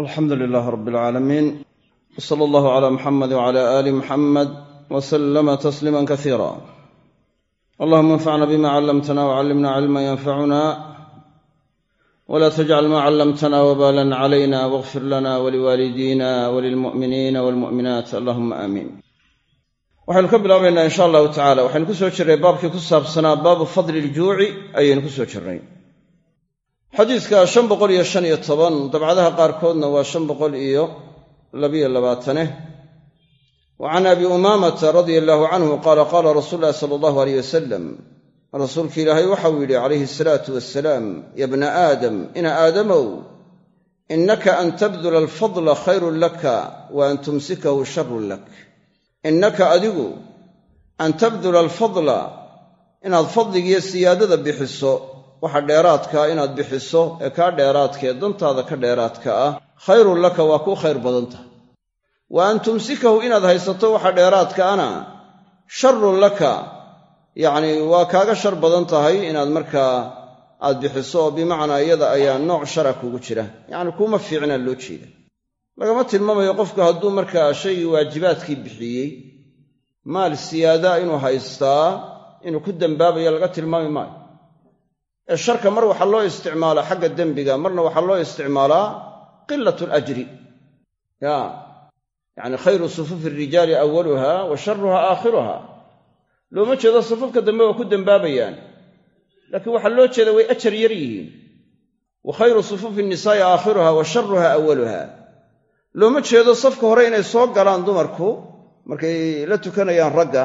alxamdu lilaah rab alcaalamiin w sala allahu cala muxamed wcala aali muxamed w salama tasliima kasiira allahuma anfacna bima callamtana wcallimna cilman yanfacuna wla tajcal ma callamtana wbalan calayna wاغfir lana waliwaalidina walilmu'miniina walmu'minaat allahuma aamiin waxaynu ka bilaabaynaa insha allahu tacala waxaynu ku soo jirnay baabkii ku saabsanaa baabu fadli iljuuci ayaynu ku soo jirnay xadiidka shan boqol iyo shan iyo toban dabcadaha qaarkoodna waa shan boqol iyo labiyo labaatane. Wa can abi umaamata radia allaahu canhu qaala qaala rasuulu llahi sala allahu aleyh wasalam rasuulka ilaahay waxau yidhi calayhi asalaatu wassalaam ya bna aadam ina aadamow innaka an tabdula alfadla khayrun laka wa an tumsikahu sharun lak. Innaka adigu an tabdula alfadla inaad fadligiiyo siyaadada bixiso waxa dheeraadkaa inaad bixiso ee kaa dheeraadkaee dantaada ka dheeraadka ah khayrun laka waa kuu khayr badan tahay. Wa an tumsikahu inaad haysato waxa dheeraadkaana sharun laka yacnii waa kaaga shar badan tahay inaad markaa aad bixiso oo bimacnaa iyada ayaa nooc shara kugu jira. Yacni kuuma fiicnaa loo jeeda. Lagama tilmaamayo qofku hadduu markaa shaygii waajibaadkii bixiyey maal siyaadaa inuu haystaa inuu ku dembaabayo laga tilmaami maayo ee sharka mar waxaa loo isticmaalaa xagga dembiga marna waxaa loo isticmaalaa qilat alajri ya yacni khayru sufufi rijaali awaluha wa sharuha aakhiruha looma jeedo safafka dambe waa ku dembaabayaan laakiin waxaa loo jeeda way ajar yar yihiin. Wa khayru sufufi nisaa'i aakhiruha wa sharuha awaluha looma jeedo safka hore inay soo galaan dumarku markay la tukanayaan ragga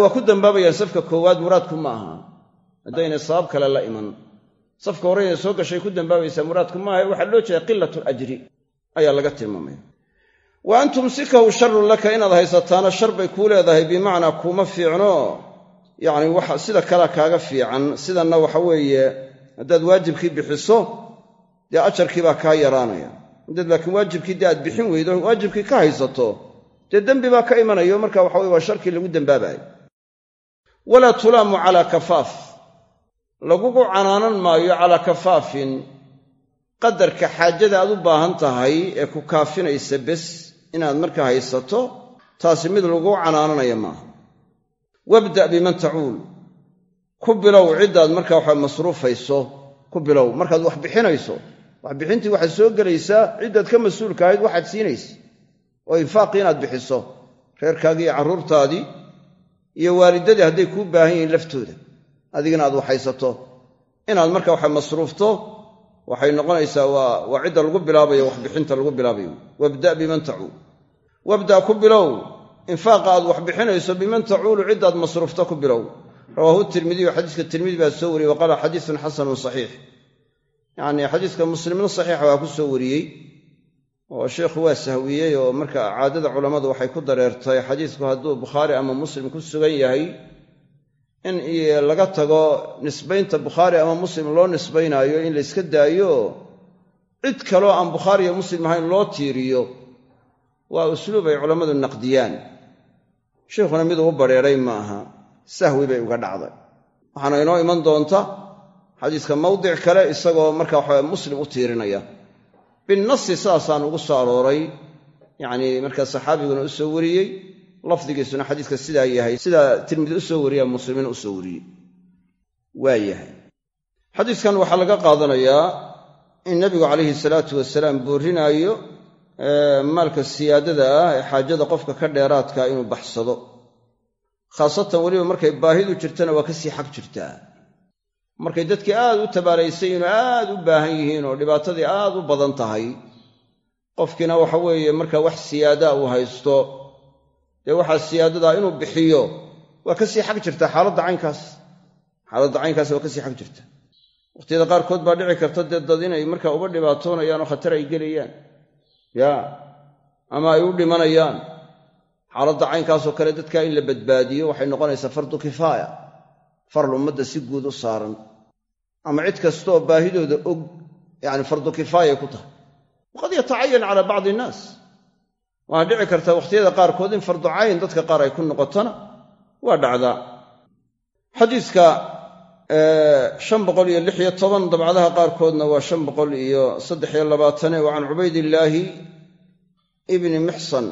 waa ku dembaabayaan safka koowaad muraadku ma aha haddaynay sabab kale la iman. Safka hore inay soo gashay ku dembaabaysaa muraadku maaha waxaa loo jeeda qilat alajri ayaa laga tilmaamaya. Wa an tumsikahu sharun laka inaad haysataana shar bay kuu leedahay bimacnaa kuuma fiicno. Yacni waxa sida kalea kaaga fiican sidanna waxa weeye haddaad waajibkii bixiso dee ajarkii baa kaa yaraanaya. Haddaad laakiin waajibkii dee aad bixin weydo waajibkii ka haysato dee dembi baa ka imanayo marka waxa weye waa sharkii lagu dembaabayo walaa tulaamu calaa kafaaf lagugu canaanan maayo calaa kafaafin qadarka xaajada aad u baahan tahay ee ku kaafinaysa bes inaad markaa haysato taasi mid lagu canaananaya maaha. Wabda' biman tacuul ku bilow ciddaad markaa waxa masruufayso ku bilow markaad wax bixinayso waxbixintii waxaad soo gelaysaa ciddaad ka mas'uulka ahayd waxaad siinaysa oo infaaqii inaad bixiso reerkaagii iyo carruurtaadii iyo waalidadii hadday kuu baahan yihiin laftooda adigana aad waxhaysato inaad marka waxa masruufto waxay noqonaysaa waa cidda lagu bilaabayo waxbixinta lagu bilaabayo. Wabda' biman tacuul wabda' ku bilow. Infaaqa aad wax bixinayso biman tacuulu ciddaad masruufto ku bilow. Rawaahu tirmidiyu xadiiska tirmidi baa soo wariyey wa qaala xadiisun xasanun saxiix. Yacnii xadiiska muslimna saxiixa waa ku soo wariyey oo sheikhu waa sahwiyey oo marka caadada culammadu waxay ku dareertay xadiisku hadduu bukhaari ama muslim ku sugan yahay in laga tago nisbaynta bukhaari ama muslim loo nisbaynaayo in layska daayo cid kaloo aan bukhaari iyo muslim ahayn loo tiiriyo waa usluub ay culammadu naqdiyaan. Sheikhuna miduu u badheeray ma aha sahwi bay uga dhacday. Waxaana inoo iman doonta xadiiska mawdic kale isagoo marka waxa muslim u tiirinaya. Binnasi sidaasaan ugu soo arooray yacnii markaa saxaabiguna u soo wariyey lafdigiisuna xadiiska sidaa yahay sidaa tirmidi u soo wariya muslimiin u soo wariyey. Waa yahay. Xadiiskan waxaa laga qaadanayaa in nebigu calayhi salaatu wasalaam boorinaayo maalka siyaadada ah ee xaajada qofka ka dheeraadka inuu baxsado. Khaasatan weliba markay baahidu jirtana waa ka sii xag jirtaa. Markay dadkii aad u tabaaraysay inuu aad u baahan yihiin oo dhibaatadii aad u badan tahay qofkiina waxa weeye marka wax siyaadaa uu haysto dee waxaa siyaadadaa inuu bixiyo waa ka sii xag jirtaa xaaladda caynkaas. Xaaladda caynkaas waa ka sii xag jirta. Waqhtiyada qaarkood baa dhici karta dee dad inay markaa uga dhibaatoonayaan oo khatar ay gelayaan. Yaa ama ay u dhimanayaan. Xaaladda caynkaasoo kale dadkaa in la badbaadiyo waxay noqonaysaa fardu kifaaya. Faral ummadda si guud u saaran. Ama cid kastaoo baahidooda og yacni fardu kifaayay ku tahay. Waqad yatacayan calaa bacdi innaas waana dhici kartaa wakhtiyada qaarkood in fardu cayn dadka qaar ay ku noqotona waa dhacdaa xadiiska shan boqol iyo lix iyo toban dabcadaha qaarkoodna waa shan boqol iyo saddex iyo labaatane wa can cubaydillaahi ibni mixsan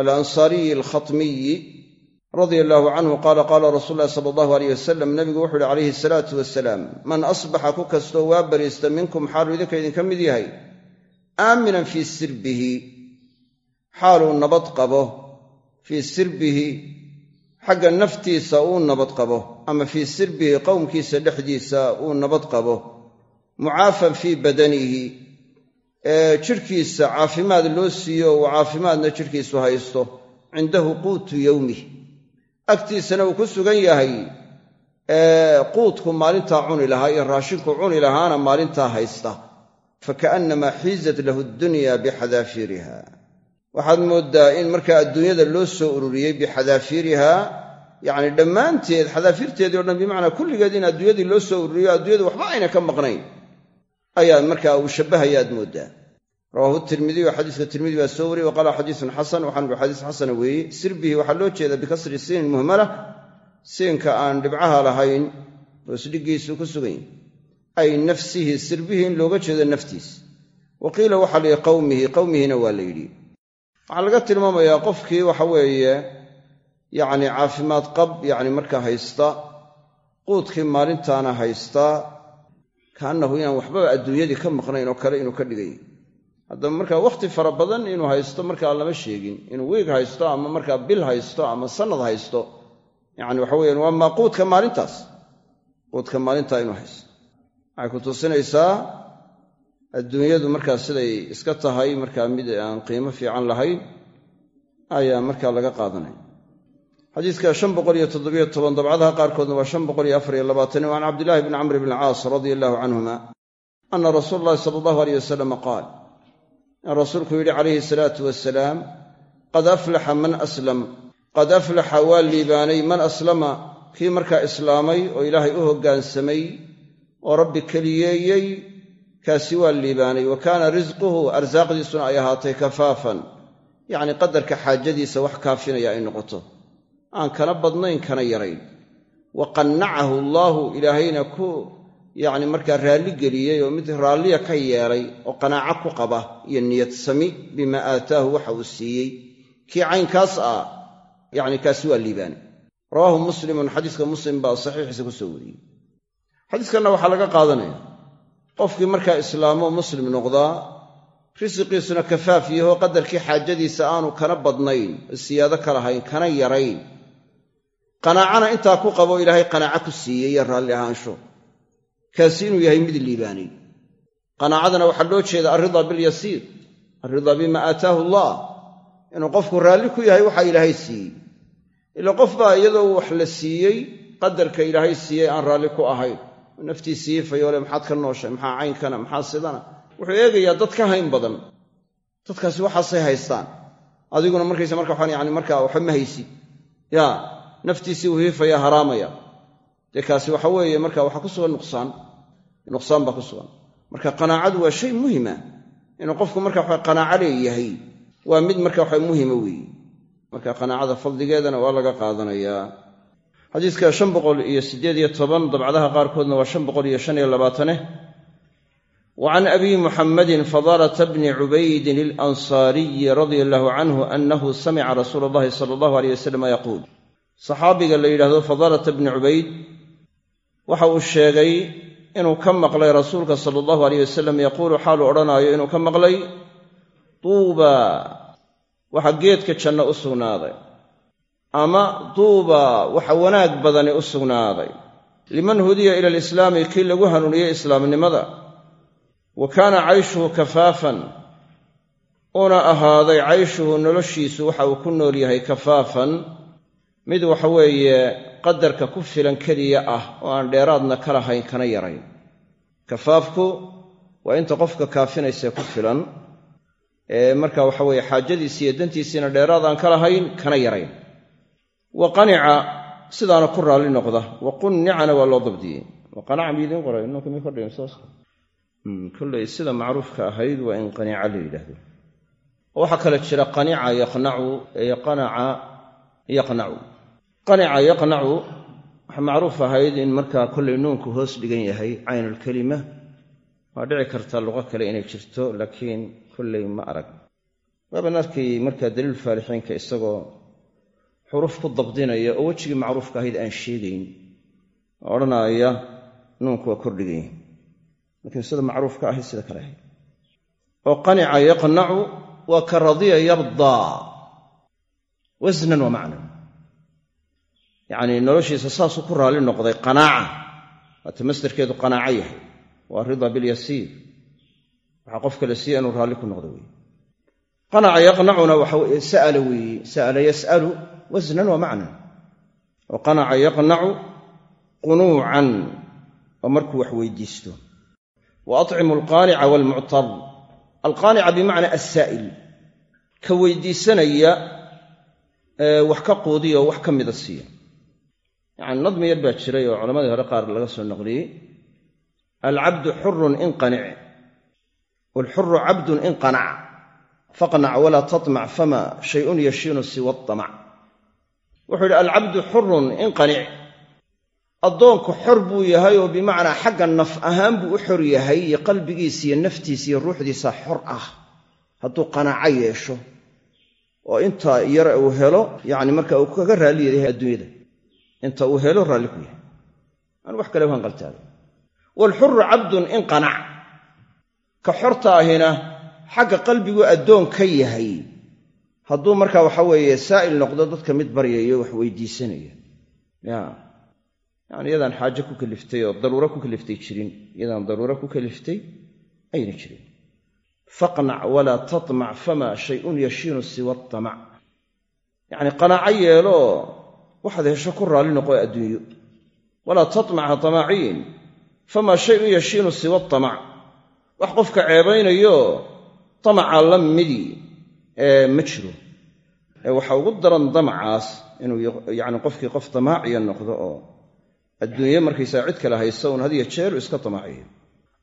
alansaariyi alkhatmiyi radia allaahu canhu qaala qaala rasuulu ulahi sala allahu aleyh wasalam nabigu wuxu uhi calayhi asalaatu wasalaam man asbaxa ku kastoo waa bariista minkum xaaluu idinka idinka mid yahay aaminan fii sirbihi xaaluu nabad qabo fii sirbihi xagga naftiisa uu nabad qabo ama fii sirbihi qowmkiisa dhexdiisa uu nabad qabo mucaafan fii badanihi ee jidhkiisa caafimaad loo siiyo uu caafimaadna jidhkiisu haysto cindahu quutu yowmih agtiisana uu ku sugan yahay quudku maalintaa cuni lahaa iyo raashinku cuni lahaana maalintaa haysta fakaannamaa xiizat lahu addunya bixadaafiiriha waxaad mooddaa in markaa adduunyada loo soo ururiyey bixadaafiiriha yacni dhammaanteed xadaafiirteedii o dhan bimacnaa kulligeed in adduunyadii loo soo ururiyo adduunyadu waxba ayna ka maqnayn. Ayaa markaa uu shabbahaya aad mooddaa. Rawaahu tirmidiy xadiiska tirmidi baa soo wariyey wa qaala xadiisun xasan waxaan uhi xadiis xasana weeye sirbihi waxaa loo jeedaa bikasri siinin muhmala siinka aan dhibcaha lahayn hoosdhigiisu ku sugan ay nafsihi sirbihi in looga jeedo naftiis. Wa qiila waxaa la yidhi qowmihi qowmihina waa la yidhi waxaa laga tilmaamayaa qofkii waxa weeye yacni caafimaad qab yacni markaa haysta quudkii maalintaana haysta kaannahu inaan waxbaba adduunyadii ka maqnayn oo kale inuu ka dhigay. Haddaba markaa wakhti fara badan inuu haysto markaa lama sheegin. Inuu wiig haysto ama markaa bil haysto ama sannad haysto yacni waxa weyaan waa maa quudka maalintaas. Quudka maalintaa inuu haysto. Waxay ku tusinaysaa adduunyadu markaa siday iska tahay markaa mid aan qiimo fiican lahayn ayaa markaa laga qaadanaya. Xadiiska shan boqol iyo toddobiyo toban dabcadaha qaarkoodna waa shan boqol iyo afar iyo labaatan wa can cabdillahi bni camr bn alcaas radia allahu canhuma ana rasuula allahi sala allahu aleyh wasalam qaal in rasuulku yidhi calayhi salaatu wasalaam qad aflaxa man aslam qad aflaxa waa liibaanay man aslama kii markaa islaamay oo ilaahay u hoggaansamay oo rabbi keliyeeyey kaasi waa liibaanay. Wa kaana risquhu arsaaqdiisuna ay ahaatay kafaafan. Yacni qadarka xaajadiisa wax kaafinaya ay noqoto. Aan kana badnayn kana yarayn. Wa qannacahu allaahu ilaahayna ku yacni markaa raalli geliyey oo mid raalliya ka yeelay oo qanaaco ku qaba iyo niyad sami bimaa aataahu waxa uu siiyey. Kii caynkaas ah yacni kaasi waa liibaanay. Rawaahu muslimun xadiiska muslim baa saxiixiisa ku soo wariyey. Xadiiskanna waxaa laga qaadanaya qofkii markaa islaamo muslim noqdaa risiqiisuna kafaaf yaho qadarkii xaajadiisa aanu kana badnayn siyaado ka lahayn kana yarayn. Qanaacana intaa ku qabo ilaahay qanaaco ku siiyey iyo raalli ahaansho. Kaasi inuu yahay mid liibaanay qanaacadana waxaa loo jeeda alridaa bilyasiir. Alridaa bima aataahu allah. Inuu qofku raalli ku yahay waxa ilaahay siiyey. Ila qof baa iyadoo wax la siiyey qadarka ilaahay siiyey aan raalli ku ahayn naftii siiyey fayoole maxaad ka nooshay maxaa caynkana maxaa sidana? Wuxuu eegayaa dad ka hayn badan. Dadkaasi waxaasay haystaan. Adiguna markaysa marka waxaan yani markaa waxba ma haysid yaa naftiisii uu hiifaya haraamaya dee kaasi waxa weeye marka waxaa ku sugan nuqsaan. Nuqsaan baa ku sugan. Marka qanaacadu waa shay muhima. Inuu qofku marka waxa qanaaco leeyahay waa mid marka waxa muhima weeye marka qanaacada fadligeedana waa laga qaadanayaa xadiiska shan boqol iyo siddeed iyo toban dabcadaha qaarkoodna waa shan boqol iyo shan iyo labaataneh wa can abi muxammadin fadaalata bni cubaydin alansaariyi radia allahu canhu annahu samica rasuula allahi sala allahu aleyh wasalam yaquul. Saxaabiga la yidhaahdo fadaalata bni cubayd waxa uu sheegay inuu ka maqlay rasuulka sala allahu aleyh wasalam yaquulu xaalu odhanaayo inuu ka maqlay duuba waxa geedka janno u sugnaaday ama duuba waxa wanaag badani u sugnaaday. Liman hudiya ila alislaami kii lagu hanuuniyey islaamnimada. Wa kaana cayshuhu kafaafan. Una ahaaday cayshuhu noloshiisu waxa uu ku nool yahay kafaafan. Mid waxa weeye qadarka ku filan keliya ah oo aan dheeraadna ka lahayn kana yarayn. Kafaafku waa inta qofka kaafinaysae ku filan. Ee marka waxa weeye xaajadiisi iyo dantiisiina dheeraad aan ka lahayn kana yarayn wa qanica sidaana ku raalli noqda. Wa qunnicana waa loo dabdiyey. Wa qanaca miidiin qoray nunka mi kordhigan saas kollay sida macruufka ahayd waa in qanica la yidhaahdo. Waxaa kale jira qanica yaqnacu ee qanaca yaqnacu. Qanica yaqnacu waxaa macruuf ahayd in markaa kollay nuunku hoos dhigan yahay caynulkelima waa dhici karta luqo kale inay jirto laakiin kollay ma arag. Waaban arkay markaa daliil faalixiinka isagoo xuruf ku dabdinaya oo wejigii macruufka ahayd aan sheegayn. Oo odhanaaya nuunku waa kordhigan yahay laakiin sida macruufka ahayd sida kale ahayd. Oo qanica yaqnacu waa ka radiya yardaa wasnan wa macnan. Yacnii noloshiisa saasuu ku raalli noqday qanaaca. Waata masdarkeedu qanaaco yahay. Waa rida bilyasiir waxaa qofka la siiya inuu raalli ku noqdo weeye qanaca yaqnacuna waxa sa'ala weeye sa'ala yas'alu wasnan wa macnan. Oo qanaca yaqnacu qunuucan oo markuu wax weydiisto. Wa atcimu alqaanica waalmuctar alqaanica bimacnaa assaa'il ka weydiisanaya wax ka quudiya oo wax ka mida siiya. Yacani nadmi yar baa jiray oo culammadii hore qaar laga soo naqliyey. Alcabdu xurun in qanic waalxuru cabdun in qanac faqnac walaa tatmac fama shayun yashiinu siwa atamac wuxuu yidhi alcabdu xurun in qanic addoonku xor buu yahay oo bimacnaa xagga naf ahaan buu u xor yahay iyo qalbigiisa iyo naftiisa iyo ruuxdiisa xor ah. Hadduu qanaaco yeesho oo inta yare uu helo yacni marka uu kaga raalli yahay adduunyada inta uu helo raalli ku yahay. Aan wax kale u hanqaltaagay waalxuru cabdun in qanac ka xorta ahina xagga qalbigu addoon ka yahay. Hadduu marka waxa weeye saa'il noqdo dadka mid baryayo wax weydiisanaya. Ya. Yacni iyadaan xaajo ku kaliftay oo daruuro ku kaliftay jirin iyadaan daruuro ku kaliftay ayna jirin. Faqnac walaa tatmac fama shayun yashiinu siwa atamac yacni qanaaco yeeloo waxaad hesho ku raalli noqo adduunyo. Walaa tatmac ha tamaaciin famaa shayun yashiinu siwa atamac wax qofka ceebaynayo tamaca la midi ma jiro. Waxaa ugu daran damacaas inuu yacni qofkii qof damaaciya noqdo oo adduunye markaysaa cid kale haysta uun hadiyo jeeru iska damaaciyo.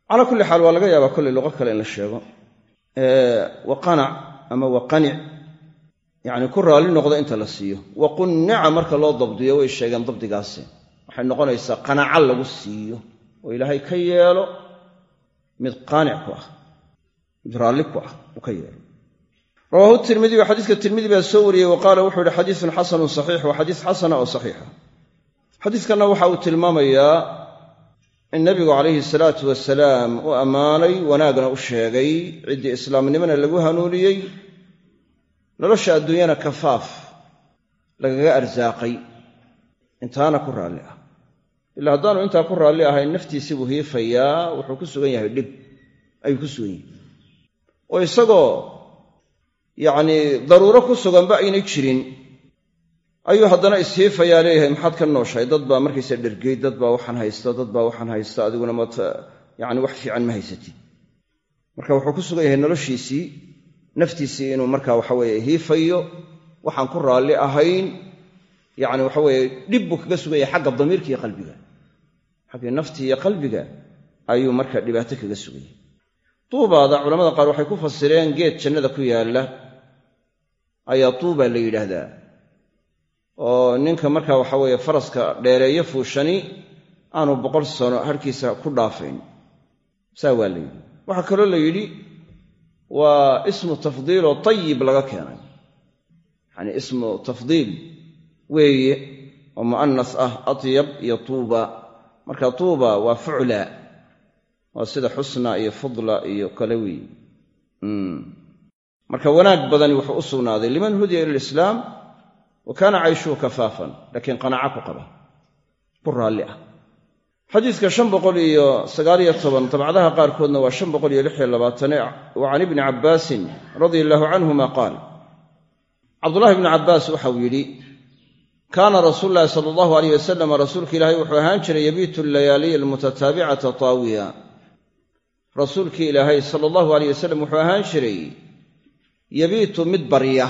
Calaa kulli xaal waa laga yaabaa kollay luqo kale in la sheego. Waqanac ama waqanic yacni ku raalli noqdo inta la siiyo. Waqunnica marka loo dabdiyo way sheegeen dabdigaasi. Waxay noqonaysaa qanaco lagu siiyo oo ilaahay ka yeelo mid qaanic ku ah raalli ku ah uu ka yeelo. Rawaahu tirmidi xadiiska tirmidi baa soo wariyey wa qaala wuxuu yihi xadiisun xasanun saxiix waa xadiis xasana oo saxiixa. Xadiiskanna waxa uu tilmaamayaa in nebigu calayhi salaatu wasalaam u ammaanay wanaagna u sheegay ciddii islaamnimona lagu hanuuniyey nolosha adduunyana kafaaf lagaga arsaaqay intaana ku raalli ah. Ilaa haddaanu intaa ku raalli ahayn naftiisii buu hiifayaa wuxuu ku sugan yahay dhib ayuu ku sugan yahay oo isagoo yacnii daruuro ku suganba aynay jirin. Ayuu haddana ishiifayaa leeyahay maxaad ka nooshahay? Dad baa markaysa dhergey dad baa waxaan haysta dad baa waxaan haysta adiguna mat yani wax fiican ma haysatid. Marka wuxuu ku sugan yahay noloshiisii naftiisii inuu marka waxaweye hiifayo waxaan ku raalli ahayn yani waxaweye dhib buu kaga sugan yahay xagga damiirka iyo qalbiga. Xaggii naftii iyo qalbiga ayuu marka dhibaato kaga sugan yahay duubaada culamada qaar waxay ku fasireen geed jannada ku yaalla ayaa duuba la yidhaahdaa. Oo ninka marka waxa weeye faraska dheereeyo fuushani aanu boqol sano harkiisa ku dhaafayn. Saa waa la yidhi. Waxaa kaloo la yidhi waa ismu tafdiil oo tayib laga keenay. Yacanii ismu tafdiil weeye oo mu'anas ah atyab iyo tuuba. Marka tuuba waa fucla waa sida xusna iyo fudla iyo kale weeye marka wanaag badani wuxuu u sugnaaday liman hudiya ila lislaam wa kaana cayshuhu kafaafan. Laakiin qanaaco ku qaba. Ku raalli ah. Xadiidka shan boqol iyo sagaaliyo toban dabcadaha qaarkoodna waa shan boqol iyo lix iyo labaatane wa can ibni cabbaasin radia allaahu canhuma qaal. Cabdullahi ibni cabbaas waxau yidhi kaana rasuulu llahi sala allahu alayh wasalam rasuulka ilaahay wuxuu ahaan jiray yabiitu layaaliya almutataabicata taawiya rasuulkii ilaahay sala allahu alayh wasalam wuxuu ahaan jiray yabiitu mid barya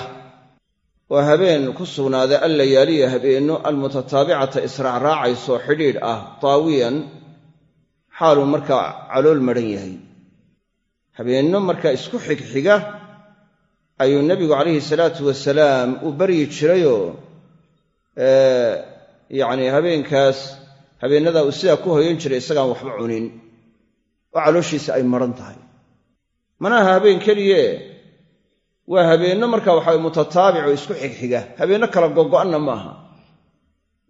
oo habeen ku sugnaaday allayaaliya habeenno almutataabicata israacraacayso xidhiidh ah taawiyan xaaluu markaa calool madhan yahay. Habeenno markaa isku xigxiga ayuu nebigu calayhi salaatu wasalaam u baryi jirayoo yacni habeenkaas habeennadaa uu sidaa ku hoyan jiray isagaan waxba cunin oo calooshiisa ay maran tahay. Mana aha habeen keliye waa habeenno marka waxa mutataabic oo isku xigxiga. Habeenno kala gogo'anna maaha.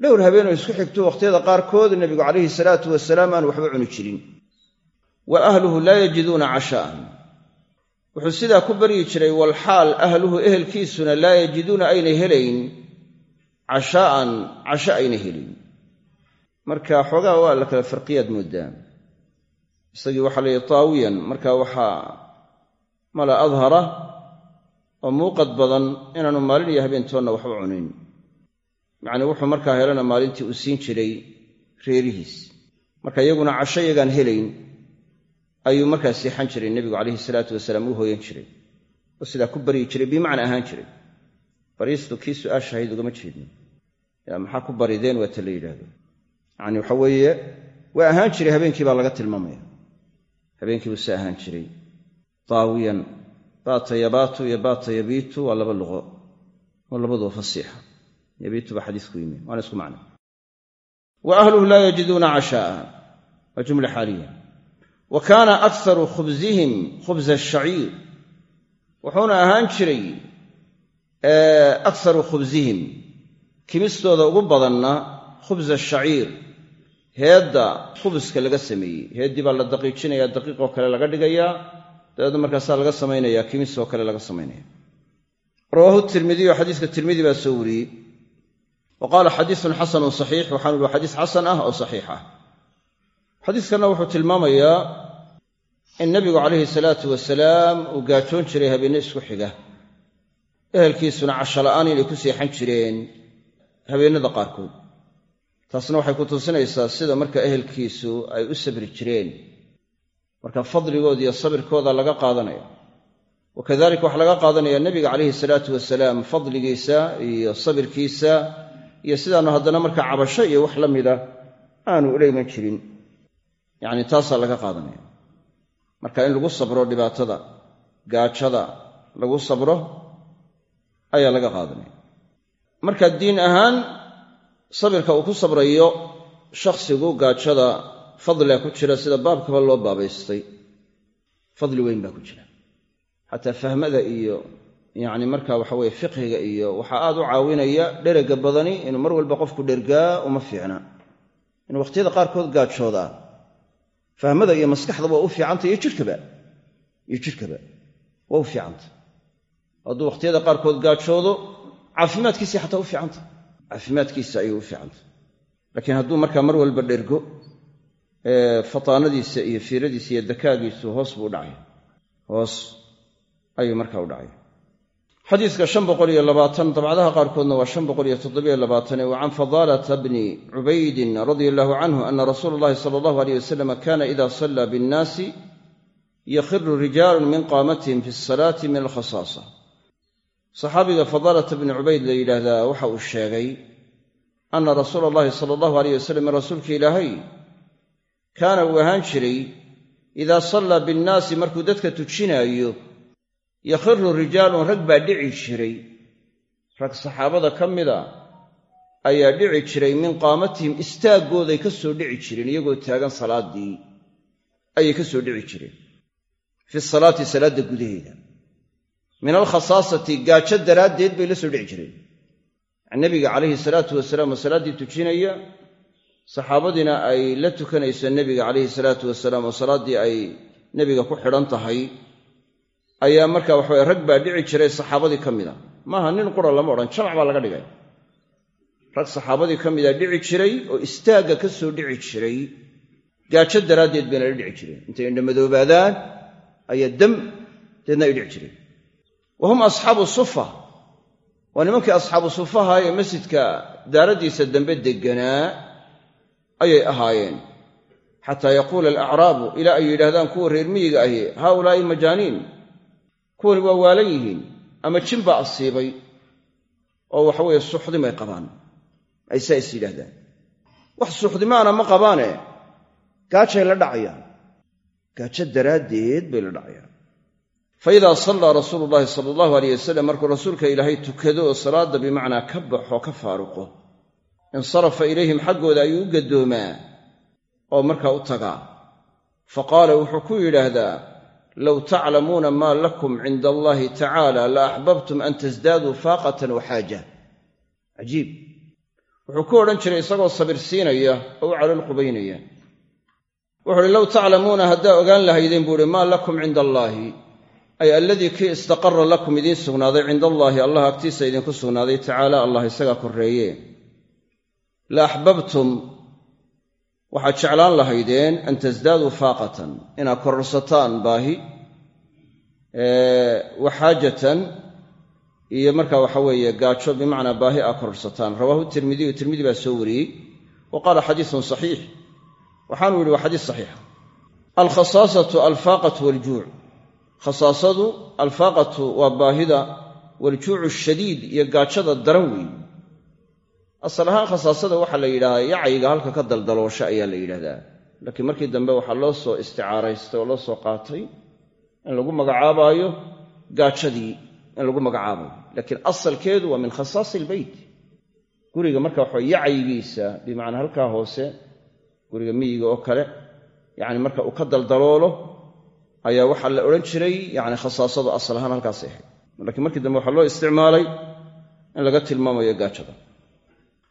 Dhowr habeenoo isku xigto wakhtiyada qaarkood nebigu calayhi salaatu wasalaam aan waxba cuni jirin. Wa ahluhu laa yajiduuna cashaa'an wuxuu sidaa ku baryi jiray walxaal ahluhu ehelkiisuna laa yajiduuna aynay helayn. Cashaa'an casho aynay helin. Marka xoogaa waa la kala farqiyaad mooddaa isagii waxaa layihi taawiyan. Marka waxaa mala adhara oo muuqad badan inaanu maalin iyo habeentoonna waxba cunin. Yacnii wuxuu markaa helana maalintii uu siin jiray reerihiis. Marka iyaguna casho yagaan helayn ayuu markaa siixan jiray nebigu calayhi salaatu wasalaam u hooyan jiray. Oo sidaa ku baryi jiray bimacna ahaan jiray. Bariistu kii su'aashahayd ugama jeedno yaa maxaa ku barideen? Waa la yidhaahdo. Yacni waxa weeye waa ahaan jiray habeenkii baa laga tilmaamaya habeenkii buu se ahaan jiray. Taawiyan baata yabaatu iyo baata yabiitu waa laba luqo oo labaduba fasiixa. Yabiitu baa xadiisku yimi waana isku macna wa ahluhu laa yajiduuna cashaaa waa jumla xaaliya. Wa kaana akharu khubsihim khubsa ashaciir wuxuuna ahaan jiray akharu khubsihim kimistooda ugu badanna khubsa ashaciir heedda khubuska laga sameeyey. Heeddii baa la daqiijinaya daqiiqoo kale laga dhigayaa dabeedna markaasaa laga samaynayaa kimisoo kale laga samaynaya. Rawaahu tirmidiy oo xadiiska tirmidi baa soo wariyey. Wa qaala xadiisun xasanun saxiix. Waxaanu ihi xadiis xasan ah oo saxiix ah. Xadiiskanna wuxuu tilmaamayaa in nebigu calayhi salaatu wasalaam uu gaajoon jiray habeenno isku xiga. Ehelkiisuna cashola'aan inay ku seexan jireen habeennada qaarkood taasna waxay ku tusinaysaa sida marka ehelkiisu ay u sabri jireen. Marka fadligooda iyo sabirkooda laga qaadanaya. Wa kadalika waxaa laga qaadanaya nebiga calayhi salaatu wasalaam fadligiisa iyo sabirkiisa iyo sidaanu haddana marka cabasho iyo wax la mida aanu ula iman jirin. Yacni taasaa laga qaadanaya. Marka in lagu sabro dhibaatada gaajada lagu sabro ayaa laga qaadanaya. Marka diin ahaan sabirka uu ku sabrayo shakhsigu gaajada fadliga ku jira sida baabkaba loo baabaystay. Fadli weyn baa ku jira. Xataa fahmada iyo yacni marka waxa weye fiqhiga iyo waxaa aad u caawinaya dherega badani inuu mar walba qofku dhergaa uma fiicna. Inuu wakhtiyada qaarkood gaajoodaa fahmada iyo maskaxdaba waa u fiicanta iyo jidhkaba iyo jidhkaba waa u fiicanta. Hadduu wakhtiyada qaarkood gaajoodo caafimaadkiisii xataa u fiicanta caafimaadkiisa ayuu u fiicanta laakiin hadduu markaa mar walba dhergo fataanadiisa iyo fiiradiisa iyo dakaagiisu hoos buu u dhacaya. Hoos ayuu markaa u dhacaya. Xadiiska shan boqol iyo labaatan dabcadaha qaarkoodna waa shan boqol iyo toddobiyo labaatane wa can fadaalata bni cubaydin radia allahu canhu ana rasuula allahi sala allahu aleyh wasalam kana ida sallaa binnaasi yakhiru rijaalun min qaamatihim fi asalaati min alkhasaasa saxaabiga fadaalata bni cubayd la yidhaahdaa waxa uu sheegay ana rasuula allahi sala allahu aleyh wasalam rasuulka ilaahay kaana uu ahaan jiray idaa sallaa binnaasi markuu dadka tujinaayo yakhiru rijaalun rag baa dhici jiray. Rag saxaabada ka mida ayaa dhici jiray min qaamatihim istaaggooday ka soo dhici jireen iyagoo taagan salaaddii ayay ka soo dhici jireen. Fi salaati salaadda gudaheeda min alkhasaasati gaajo daraaddeed bay la soo dhici jireen. Nebiga calayhi salaatu wasalaam oo salaaddii tujinaya saxaabadiina ay la tukanayso nebiga calayhi salaatu wasalaam oo salaaddii ay nebiga ku xidhan tahay ayaa marka waxaweye rag baa dhici jiray saxaabadii ka mida. Maaha nin qura lama odhan jamac baa laga dhigay. Rag saxaabadii ka mida dhici jiray oo istaagga ka soo dhici jiray gaajo daraaddeed bayna la dhici jireen. Intay indhamadoobaadaan ayaa dam deedna ay dhici jireen wa hum asxaabu sufa waa nimankii asxaabu sufaha ee masjidka daaraddiisa dambe degganaa ayay ahaayeen xataa yaquula alacraabu ilaa ay yidhaahdaan kuwa reer miyiga ahi haaulaa'i majaaniin kuwani waa waalan yihiin ama jin baa asiibay oo waxaweeye suuxdimay qabaan ay saa is yidhaahdaan wax suuxdimaana ma qabaane gaajay la dhacayaan gaajo daraaddeed bay la dhacayaan fa idaa sallaa rasuulu llaahi sala allahu aleyh wasalam markuu rasuulka ilaahay tukado oo salaadda bimacnaa ka baxo ka faaruqo insarafa ilayhim xaggooda ayuu u gaddoomaa oo markaa u tagaa. Fa qaala wuxuu ku yidhaahdaa low taclamuuna maa lakum cinda allaahi tacaala la axbabtum an tasdaaduu faaqatan wa xaaja. Cajiib. Wuxuu ku odhan jiray isagoo sabir siinaya oo u calool qubaynaya. Wuxu uhi low taclamuuna haddaa ogaan lahaydeen buu uhi maa lakum cinda allaahi ay alladii kii istaqara lakum idiin sugnaaday cinda allaahi allah agtiisa idinku sugnaaday tacaala allah isagaa korreeye la axbabtum waxaad jeclaan lahaydeen an tasdaaduu faaqatan inaad kororsataan baahi wa xaajatan iyo marka waxa weeye gaajo bimacnaa baahi aa kororsataan. Rawaahu tirmidiyu tirmidi baa soo wariyey wa qaala xadiisun saxiix. Waxaanu yidhi waa xadiis saxiixa alkhasaasatu alfaaqatu waljuuc khasaasadu alfaaqatu waa baahida waljuucu shadiid iyo gaajada daran weeye asal ahaan khasaasada waxaa la yidhahdaa yacyiga halka ka daldaloosha ayaa la yidhahdaa. Laakiin markii dambe waxaa loo soo isticaaraystay oo loo soo qaatay in lagu magacaabaayo gaajadii in lagu magacaabayo. Laakiin asalkeedu waa min khasaasi ilbeyt guriga marka waxa yacyigiisa bimacnaa halkaa hoose guriga miyiga oo kale yacni marka uu ka daldaloolo ayaa waxaa la odhan jiray yacni khasaasadu asal ahaan halkaasay ahayd. Lakiin markii dambe waxaa loo isticmaalay in laga tilmaamayo gaajada.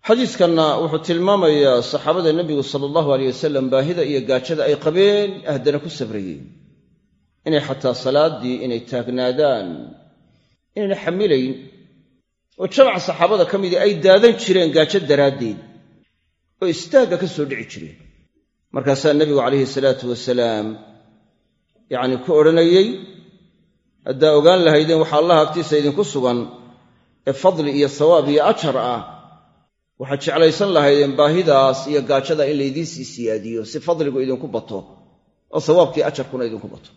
Xadiiskanna wuxuu tilmaamayaa saxaabada nebigu sala allahu aleyh wasalam baahida iyo gaajada ay qabeen ahdana ku sabrayeen. Inay xataa salaaddii inay taagnaadaan inayna xamilayn oo jamac saxaabada ka midii ay daadan jireen gaajo daraaddeed oo istaagga ka soo dhici jireen. Markaasaa nebigu calayhi salaatu wasalaam yacni ku odhanayey haddaa ogaan lahaydeen waxa allah agtiisa idinku sugan ee fadli iyo sawaab iyo ajar ah waxaad jeclaysan lahaydeen baahidaas iyo gaajada in laydiin sii siyaadiyo si fadligu idinku bato oo sawaabkii ajarkuna idinku bato.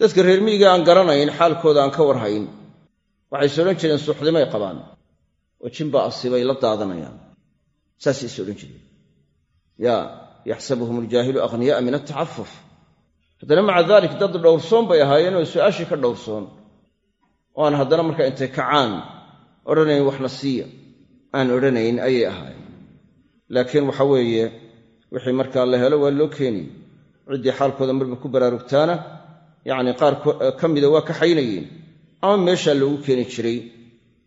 Dadka reer miyiga aan garanayn xaalkooda aan ka warhayn waxay is odhan jireen suuxdimay qabaan oo jinbaa asibay la daadanayaan. Saasay is odhan jireen. Yaa yaxsabuhum aljaahilu akhniya'a min altacafuf haddana maca dalik dad dhowrsoon bay ahaayeen oo su'aashii ka dhowrsoon. Oo aan haddana markaa intay kacaan odhanayn waxna siiya. Aan odhanayn ayay ahaayeen. Laakiin waxa weeye wixii markaa la helo waa loo keenayy ciddii xaalkooda marba ku baraarugtaana yacni qaar ka mida waa kaxaynayeen ama meeshaa loogu keeni jiray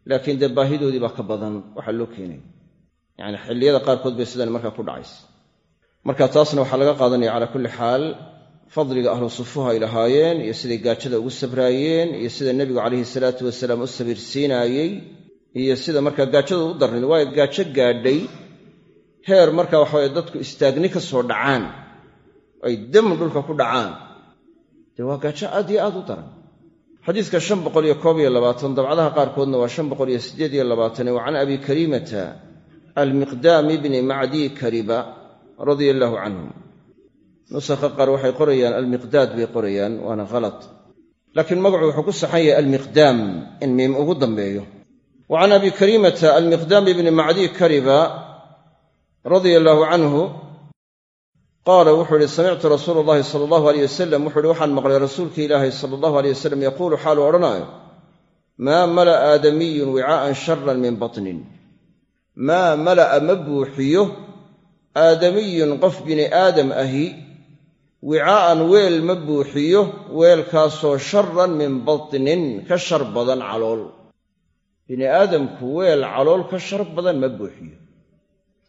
laakiin dee baahidoodii baa ka badan waxaa loo keenaya yacni xilliyada qaarkood bay sidan markaa ku dhacaysa. Marka taasna waxaa laga qaadanaya calaa kulli xaal fadliga ahlu sufuha ay lahaayeen iyo siday gaajada ugu sabraayeen iyo sida nebigu calayhi salaatu wasalaam u sabirsiinaayey iyo sida markaa gaajada u darnayd waayo gaajo gaadhay heer marka waxaweye dadku istaagni ka soo dhacaan ay dam dhulka ku dhacaan. Dee waa gaajo aad iyo aad u daran. Xadiiska shan boqol iyo koob iyo labaatan dabcadaha qaarkoodna waa shan boqol iyo siddeed iyo labaatan wa can abi kariimata almiqdaami bni macdii kariba radia allaahu canhum nusakha qaar waxay qorayaan almiqdaad bay qorayaan waana khalad laakiin magacu wuxuu ku saxan yahay almiqdaam in miim ugu dambeeyo. Wa abi kariimata almiqdaami bni macdii kariba radia allaahu canhu qaala wuxuu ihi samictu rasuula allahi sala allahu aleyh wasalam wuxuu ihi waxaan maqlay rasuulki ilaahi sala allahu aleyh wasalam yaquulu xaaluu odhanaayo maa mala'a aadamiyun wicaa'an sharan min batnin. Maa mala'a ma buuxiyo aadamiyun qof bini aadam ahi wicaa'an weel ma buuxiyo weelkaasoo sharan min batnin ka shar badan calool. Bini aadamku weel calool ka shar badan ma buuxiyo.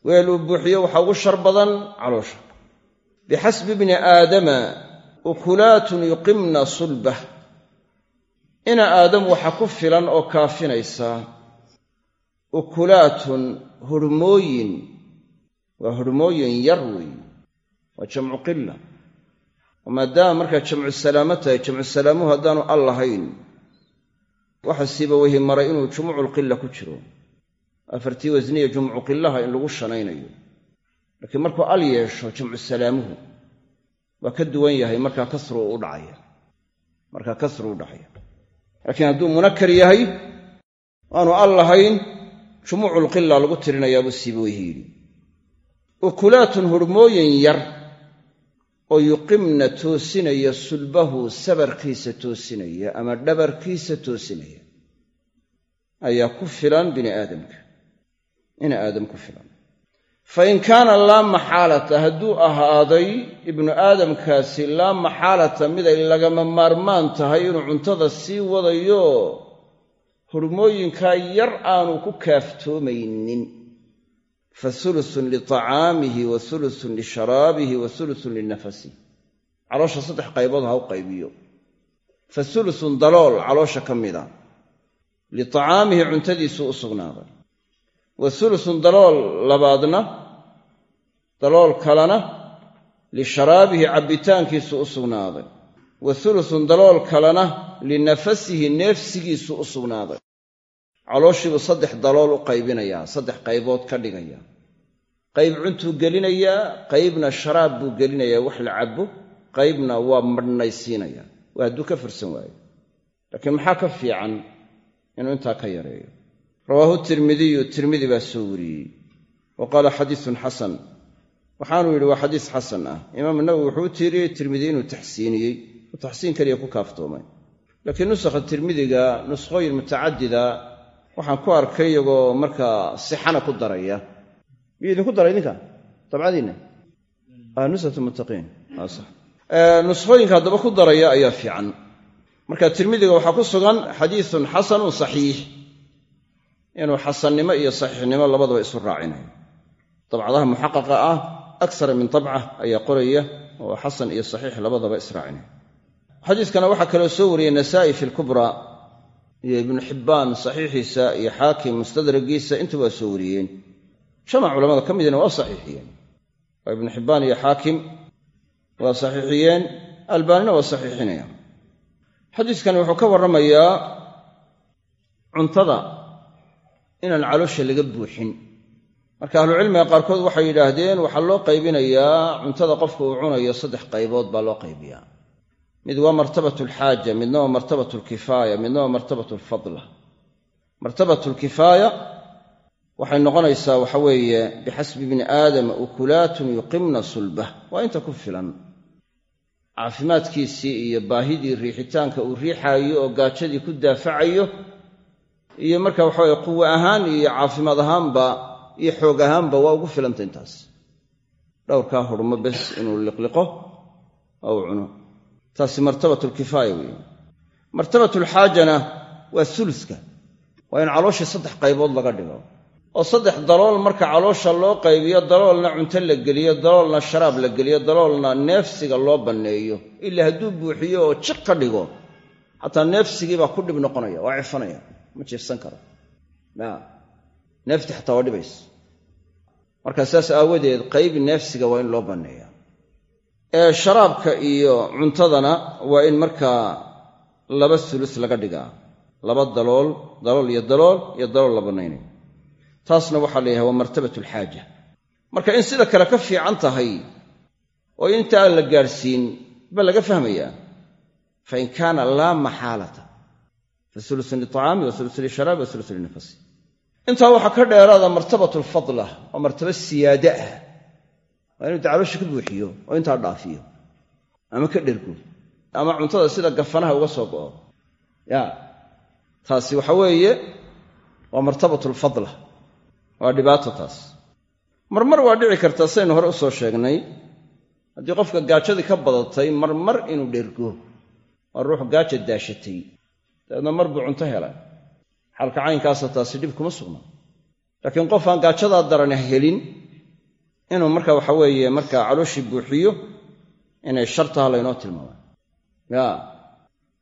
Weel uu buuxiyo waxaa ugu shar badan caloosha. Bixasbi bni aadama ukulaatun yuqimna sulbah ina aadam waxa ku filan oo kaafinaysaa ukulaatun hurmooyin waa hurmooyin yar weeye waa jamcu qila maadaama markaa jamcu salaamo tahay jamcu salaamuhu haddaanu al lahayn waxa siibawehi maray inuu jumuuculqila ku jiro. Afartii wasniya jumcu qilaha in lagu shanaynayo. Laakiin markuu al yeesho jamcu salaamuhu waa ka duwan yahay markaa kasru u dhacaya. Markaa kasru u dhacaya. Laakiin hadduu munakar yahay aanu al lahayn jumuuculqila lagu tirinayaa buu siibawehi yidhi. Ukulaatun hurmooyin yar oo yuqimna toosinaya sulbahu sabarkiisa toosinaya ama dhabarkiisa toosinaya ayaa ku filan bini aadamka. Ina aadam ku filan. Fa in kaana laa maxaalata hadduu ahaaday ibnu aadamkaasi laa maxaalata miday lagama maarmaan tahay inuu cuntada sii wadayo hurmooyinkaa yar aanu ku kaaftoomaynin fa ulusun liطacaamihi wa ulusun lisharaabihi wa ulusun linafasihi caloosha saddex qaybood ha u qaybiyo. Fa ulusun dalool caloosha ka mida. Liطacaamihi cuntadiisuu u sugnaaday wa ulusun dalool labaadna dalool kalena lisharaabihi cabbitaankiisu u sugnaaday wa ulusun dalool kalena linafasihi neefsigiisu u calooshiibuu saddex dalool u qaybinayaa saddex qaybood ka dhigayaa qayb cuntuu gelinayaa qaybna sharaab buu gelinayaa wax la cabbo qaybna waa madhnaysiinayaa waa hadduu ka fursan waayo. Laakiin maxaa ka fiican inuu intaa ka yareeyo? Rawaahu tirmidiyu tirmidi baa soo wariyey wa qaala xadiisun xasan. Waxaanuu yidhi waa xadiis xasan ah. Imaamu nawowi wuxuu u tiiriyey tirmidi inuu taxsiiniyey oo taxsiin keliya ku kaaftoomay. Laakiin nusakha tirmidiga nuskhooyin mutacadida waxaan ku arkay iyagoo markaa sixana ku daraya. Miyuu idinku daray idinka dabcadiinna? Nusratu muttaqiin. Nuskhooyinka haddaba ku daraya ayaa fiican. Marka tirmidiga waxaa ku sugan xadiisun xasanun saxiix. Inuu xasannimo iyo saxiixnimo labadaba isu raacinayo. Dabcadaha muxaqaqa ah aksara min dabca ayaa qoraya oo xasan iyo saxiix labadaba israacinaya xadiiskana waxaa kaloo soo wariyey nasaa'i fi lkubra iyo ibnu xibbaan saxiixiisa iyo xaakim mustadragiisa intuba waa soo wariyeen. Jamac culamada ka midina waa saxiixiyeen. Waa ibnu xibbaan iyo xaakim waa saxiixiyeen albaanina waa saxiixinaya. Xadiiskani wuxuu ka warramayaa cuntada inaan caloosha laga buuxin. Marka ahlucilmiga qaarkood waxay yidhaahdeen waxaa loo qaybinayaa cuntada qofka uu cunayo saddex qaybood baa loo qaybiyaa mid waa martabatu alxaaja midna waa martabatu alkifaaya midna waa martabatu alfadla. Martabatu alkifaaya waxay noqonaysaa waxa weeye bixasbi bni aadama ukulaatun yuqimna sulbah waa inta ku filan. Caafimaadkiisii iyo baahidii riixitaanka uu riixaayo oo gaajadii ku daafacayo iyo marka waxaweye quwo ahaan iyo caafimaad ahaanba iyo xoog ahaanba waa ugu filanta intaas. Dhowrkaa hurmo bes inuu liqliqo oo uu cuno taasi martabatu alkifaaya weeye. Martabatulxaajana waa suluska waa in calooshii saddex qaybood laga dhigo. Oo saddex dalool marka caloosha loo qaybiyo daloolna cunto la geliyo daloolna sharaab la geliyo daloolna neefsiga loo banneeyo ilaa hadduu buuxiyo oo jiq ka dhigo xataa neefsigii baa ku dhib noqonaya waa cifanaya ma jiifsan karo. Neefti xataa waa dhibaysa. Marka saas aawadeed qaybi neefsiga waa in loo banneeya ee sharaabka iyo cuntadana waa in markaa laba sulus laga dhigaa. Laba dalool dalool iyo dalool iyo dalool la bannaynayo taasna waxaa la yidhaha waa martabat alxaaja marka in sida kale ka fiican tahay oo inta aan la gaadhsiin ba laga fahmayaa fa in kaana laa maxaalata. Fa sulusun liطacaami wa sulusun lisharaabi wa linafasi intaa waxaa ka dheeraada martabatu alfadla oo martaba siyaade ah waa inuu dacaloosha ka buuxiyo oo intaa dhaafiyo. Ama ka dhergo ama cuntada sida gafanaha uga soo go'o. Ya. Taasi waxa weeye waa martabatu alfadla waa dhibaato taas. Marmar waa dhici karta saynu hore u soo sheegnay. Haddii qofka gaajadii ka badatay marmar inuu dhergo. Waa ruux gaaja daashatay. Dabeedna mar buu cunto hela xalka caynkaasa taasi dhib kuma sugna. Laakiin qof aan gaajadaa darani helin inuu marka waxa weeye markaa calooshii buuxiyo inay shar taha laynoo tilmaama ya.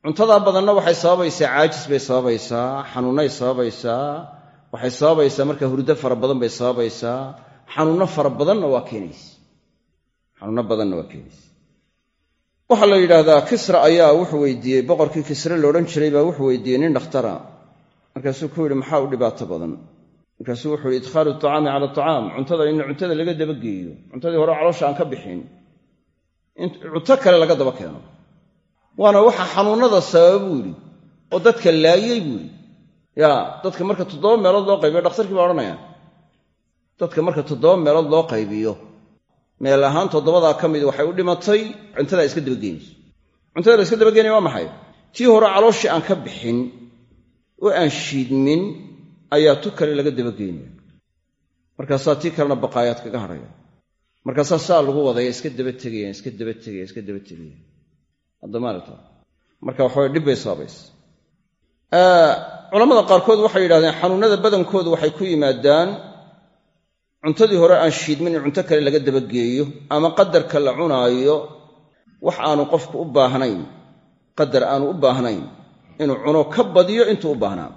Cuntadaa badanna waxay sababaysaa caajis bay sababaysaa xanuunnay sababaysaa waxay sababaysaa marka hurdo fara badan bay sababaysaa. Xanuunno fara badanna waa keenaysa xanuunno badanna waa keenaysa waxaa la yidhaahdaa kisra ayaa wuxuu weydiiyey boqorkii kisre loodhan jiray baa wuxuu weydiiyey nin dhakhtara markaasuu ku yidhi maxaa u dhibaato badan markaasuu wuxuu yihi idkhaalu acaami cala acaam cuntada in cuntada laga dabageeyo cuntadii hore caloosha aan ka bixin. In cunto kale laga daba keeno. Waana waxa xanuunnada sababa buu yidhi oo dadka laayey buu yidhi. Ya dadka marka toddoba meelood loo qaybiyo dhakhtarkii baa odhanaya dadka marka toddoba meelood loo qaybiyo meel ahaan toddobadaa ka mid waxay u dhimatay cuntada iska dabageynayso cuntada la iska dabageynaya waa maxay? Tii hore calooshii aan ka bixin oo aan shiidmin ayaa tu kale laga dabageynaya markaasaa tii kalena baqaayaad kaga hadhaya markaasaa saa lagu wadaya iska daba tegayaan iska daba tegaya iska daba tegayaan. Haddamaarata marka waxaway dhib bay sababaysa culammada qaarkood waxay yidhahdeen xanuunnada badankoodu waxay ku yimaadaan cuntadii hore aan shiidmin in cunto kale laga dabageeyo ama qadarka la cunaayo wax aanu qofku u baahnayn qadar aanu u baahnayn inuu cuno ka badiyo intuu u baahnaa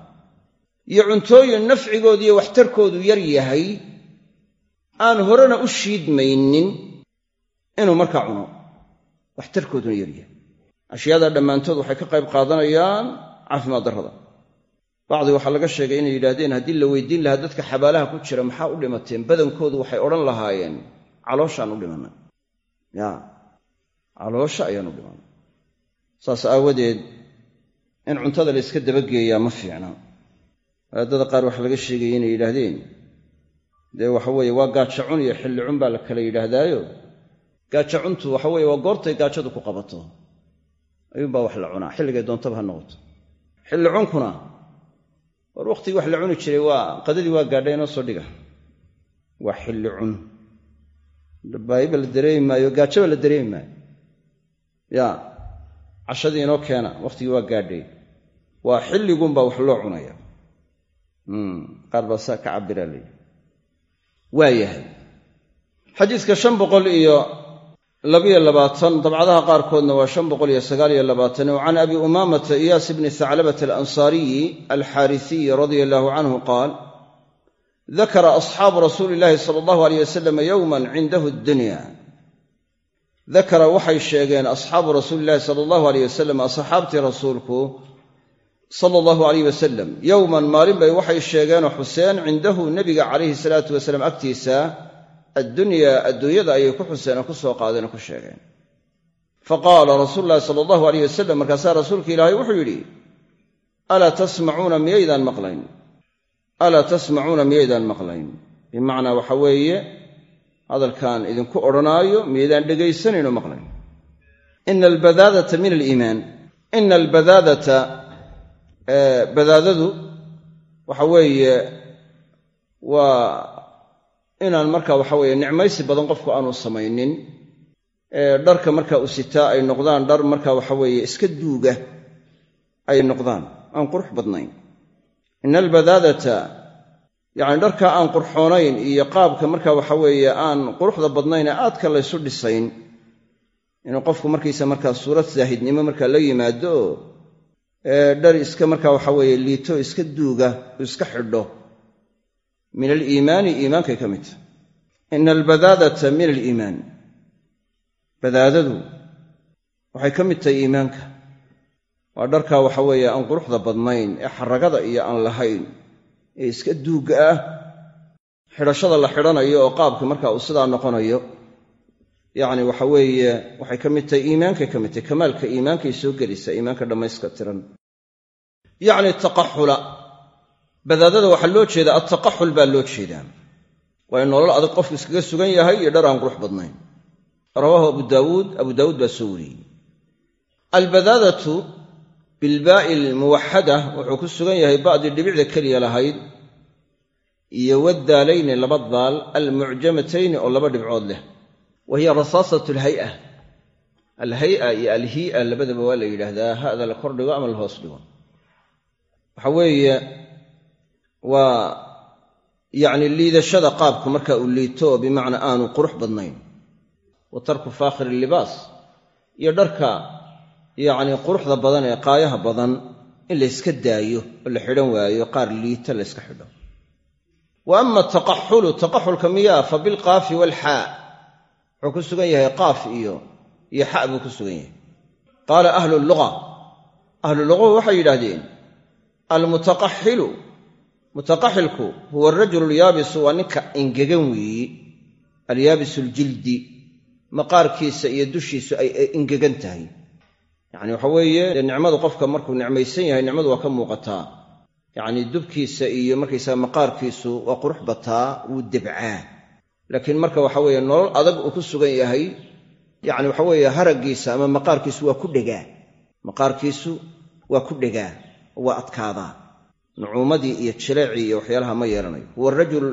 iyo cuntooyin nafcigoodu iyo waxtarkoodu yar yahay aan horena u shiidmaynin inuu markaa cuno. Waxtarkooduna yar yahay. Ashyaada dhammaantood waxay ka qayb qaadanayaan caafimaad darrada. Bacdi waxaa laga sheegay inay yidhaahdeen haddii la weydiin lahaa dadka xabaalaha ku jira maxaa u dhimateen? Badankoodu waxay odhan lahaayeen calooshaan u dhimannay ya caloosha ayaan u dhimannay saas aawadeed in cuntada la yska dabageeyaa ma fiicna wadaadada qaar waxaa laga sheegaya inay yidhaahdeen. Dee waxa weeye waa gaaja cun iyo xilli cun baa la kala yidhaahdaayo. Gaaja cuntu waxa weeye waa goortay gaajadu ku qabato. Ayuunbaa wax la cunaa. Xilligay doontaba ha noqoto. Xilli cunkuna war wakhtigii wax la cuni jiray waa qadadii waa gaadhay inoo soo dhiga. Waa xilli cun baayiba la dareemi maayo gaajaba la dareemi maayo. Ya cashadii inoo keena wakhtigii waa gaadhay. Waa xilligunbaa wax loo cunaya qaar baa saa ka cabiraa layidhi waa yahay. Xadiidka shan boqol iyo labiyo labaatan dabcadaha qaarkoodna waa shan boqol iyo sagaaliyo labaatan o abi umaamata iyaas bni thaclabata alansaariyi alxaarisiyi radia allahu canhu qaal dakara asxaabu rasuuli illahi sala allahu aleyh wasalam yowman cindahu addunya. Dakara waxay sheegeen asxaabu rasuuli illahi sala allahu aleyh wasalam asxaabtii rasuulku sala allahu aleyh wasalam yowman maalin bay waxay sheegeenoo xuseen cindahu nebiga calayhi salaatu wasalaam agtiisa addunyaa adduunyada ayay ku xuseen oo ku soo qaadeen oo ku sheegeen. Fa qaala rasuulu llahi sala allahu aleyh wasalam markaasaa rasuulka ilaahay wuxuu yidhi alaa tasmacuuna miyaydaan maqlayn? Alaa tasmacuuna miyaydaan maqlayn? Bimacnaa waxa weeye hadalkaan idinku odhanaayo miyaydaan dhegaysanayno maqlayn. Ina badaadadu waxa weeye waa inaan marka waxa weeye nicmaysi badan qofku aanu samaynin. Dharka marka u sitaa ay noqdaan dhar marka waxa weeye iska duuga ay noqdaan. Aan qurux badnayn. Ina albadaadata yacni dharka aan qurxoonayn iyo qaabka marka waxa weeye aan quruxda badnayn ee aadka laysu dhisayn inuu qofku markiisa markaa suurad saahidnimo markaa la yimaado dhar iska marka waxa weeye liito iska duuga u iska xidho. Min aliimaani iimaankay ka mid. Tahay ina albadaadata min aliimaan badaadadu waxay ka mid tahay iimaanka. Waa dharkaa waxa weeye aan quruxda badnayn ee xaragada iyo aan lahayn ee iska duugga ah. Xidhashada la xidhanayo oo qaabka marka uu sidaa noqonayo yacni waxa weeye waxay ka mid tahay iimaankay ka mid tahay kamaalka iimaankay soo gelaysaa iimaanka dhammayska tiran. Yacni taqaxula badaadada waxaa loo jeedaa attaqaxul baa loo jeedaa. Waa nolol adag qofku iskaga sugan yahay iyo dhar aan qurux badnayn. Rawaahu abu daawuud abu daawuud baa soo wariyey. Albadaadatu bilbaa'i almuwaxada wuxuu ku sugan yahay ba'dii dhibicda keliya lahayd iyo waddaalayni laba daal almucjamatayni oo laba dhibcood leh wa hiya rasaasat alhay'a alhay'a iyo alhii'a labadaba waa la yidhaahdaa ha'da la kor dhigo ama la hoos dhigo waxa weeye waa yacni liidashada qaabka marka uu liito oo bimacnaa aanu qurux badnayn wa tarku faakhiri libaas iyo dharka yacni quruxda badan ee qaayaha badan in layska daayo oo la xidhan waayo qaar liita layska xidho wa ama taqaxulu taqaxulka miyaa fa wuxuu ku sugan yahay qaaf iyo iyo xa buu ku sugan yahay. Qaala ahlu luga ahlu luguhu waxay yidhaahdeen almutaqaxilu mutaqaxilku huwa arajulu alyaabisu waa ninka engegan weeyi. Alyaabisu aljildi maqaarkiisa iyo dushiisu ay engegan tahay. Yacni waxa weeye nicmadu qofka markuu nicmaysan yahay nicmadu waa ka muuqataa. Yacni dubkiisa iyo markaysaga maqaarkiisu waa qurux bataa wuu debcaa laakiin marka waxa weeye nolol adag uu ku sugan yahay yacni waxa weeye haraggiisa ama maqaarkiisu waa ku dhegaa. Maqaarkiisu waa ku dhegaa waa adkaadaa. Nucuumadii iyo jileecii iyo waxyaalaha ma yeelanayo huwa arajulu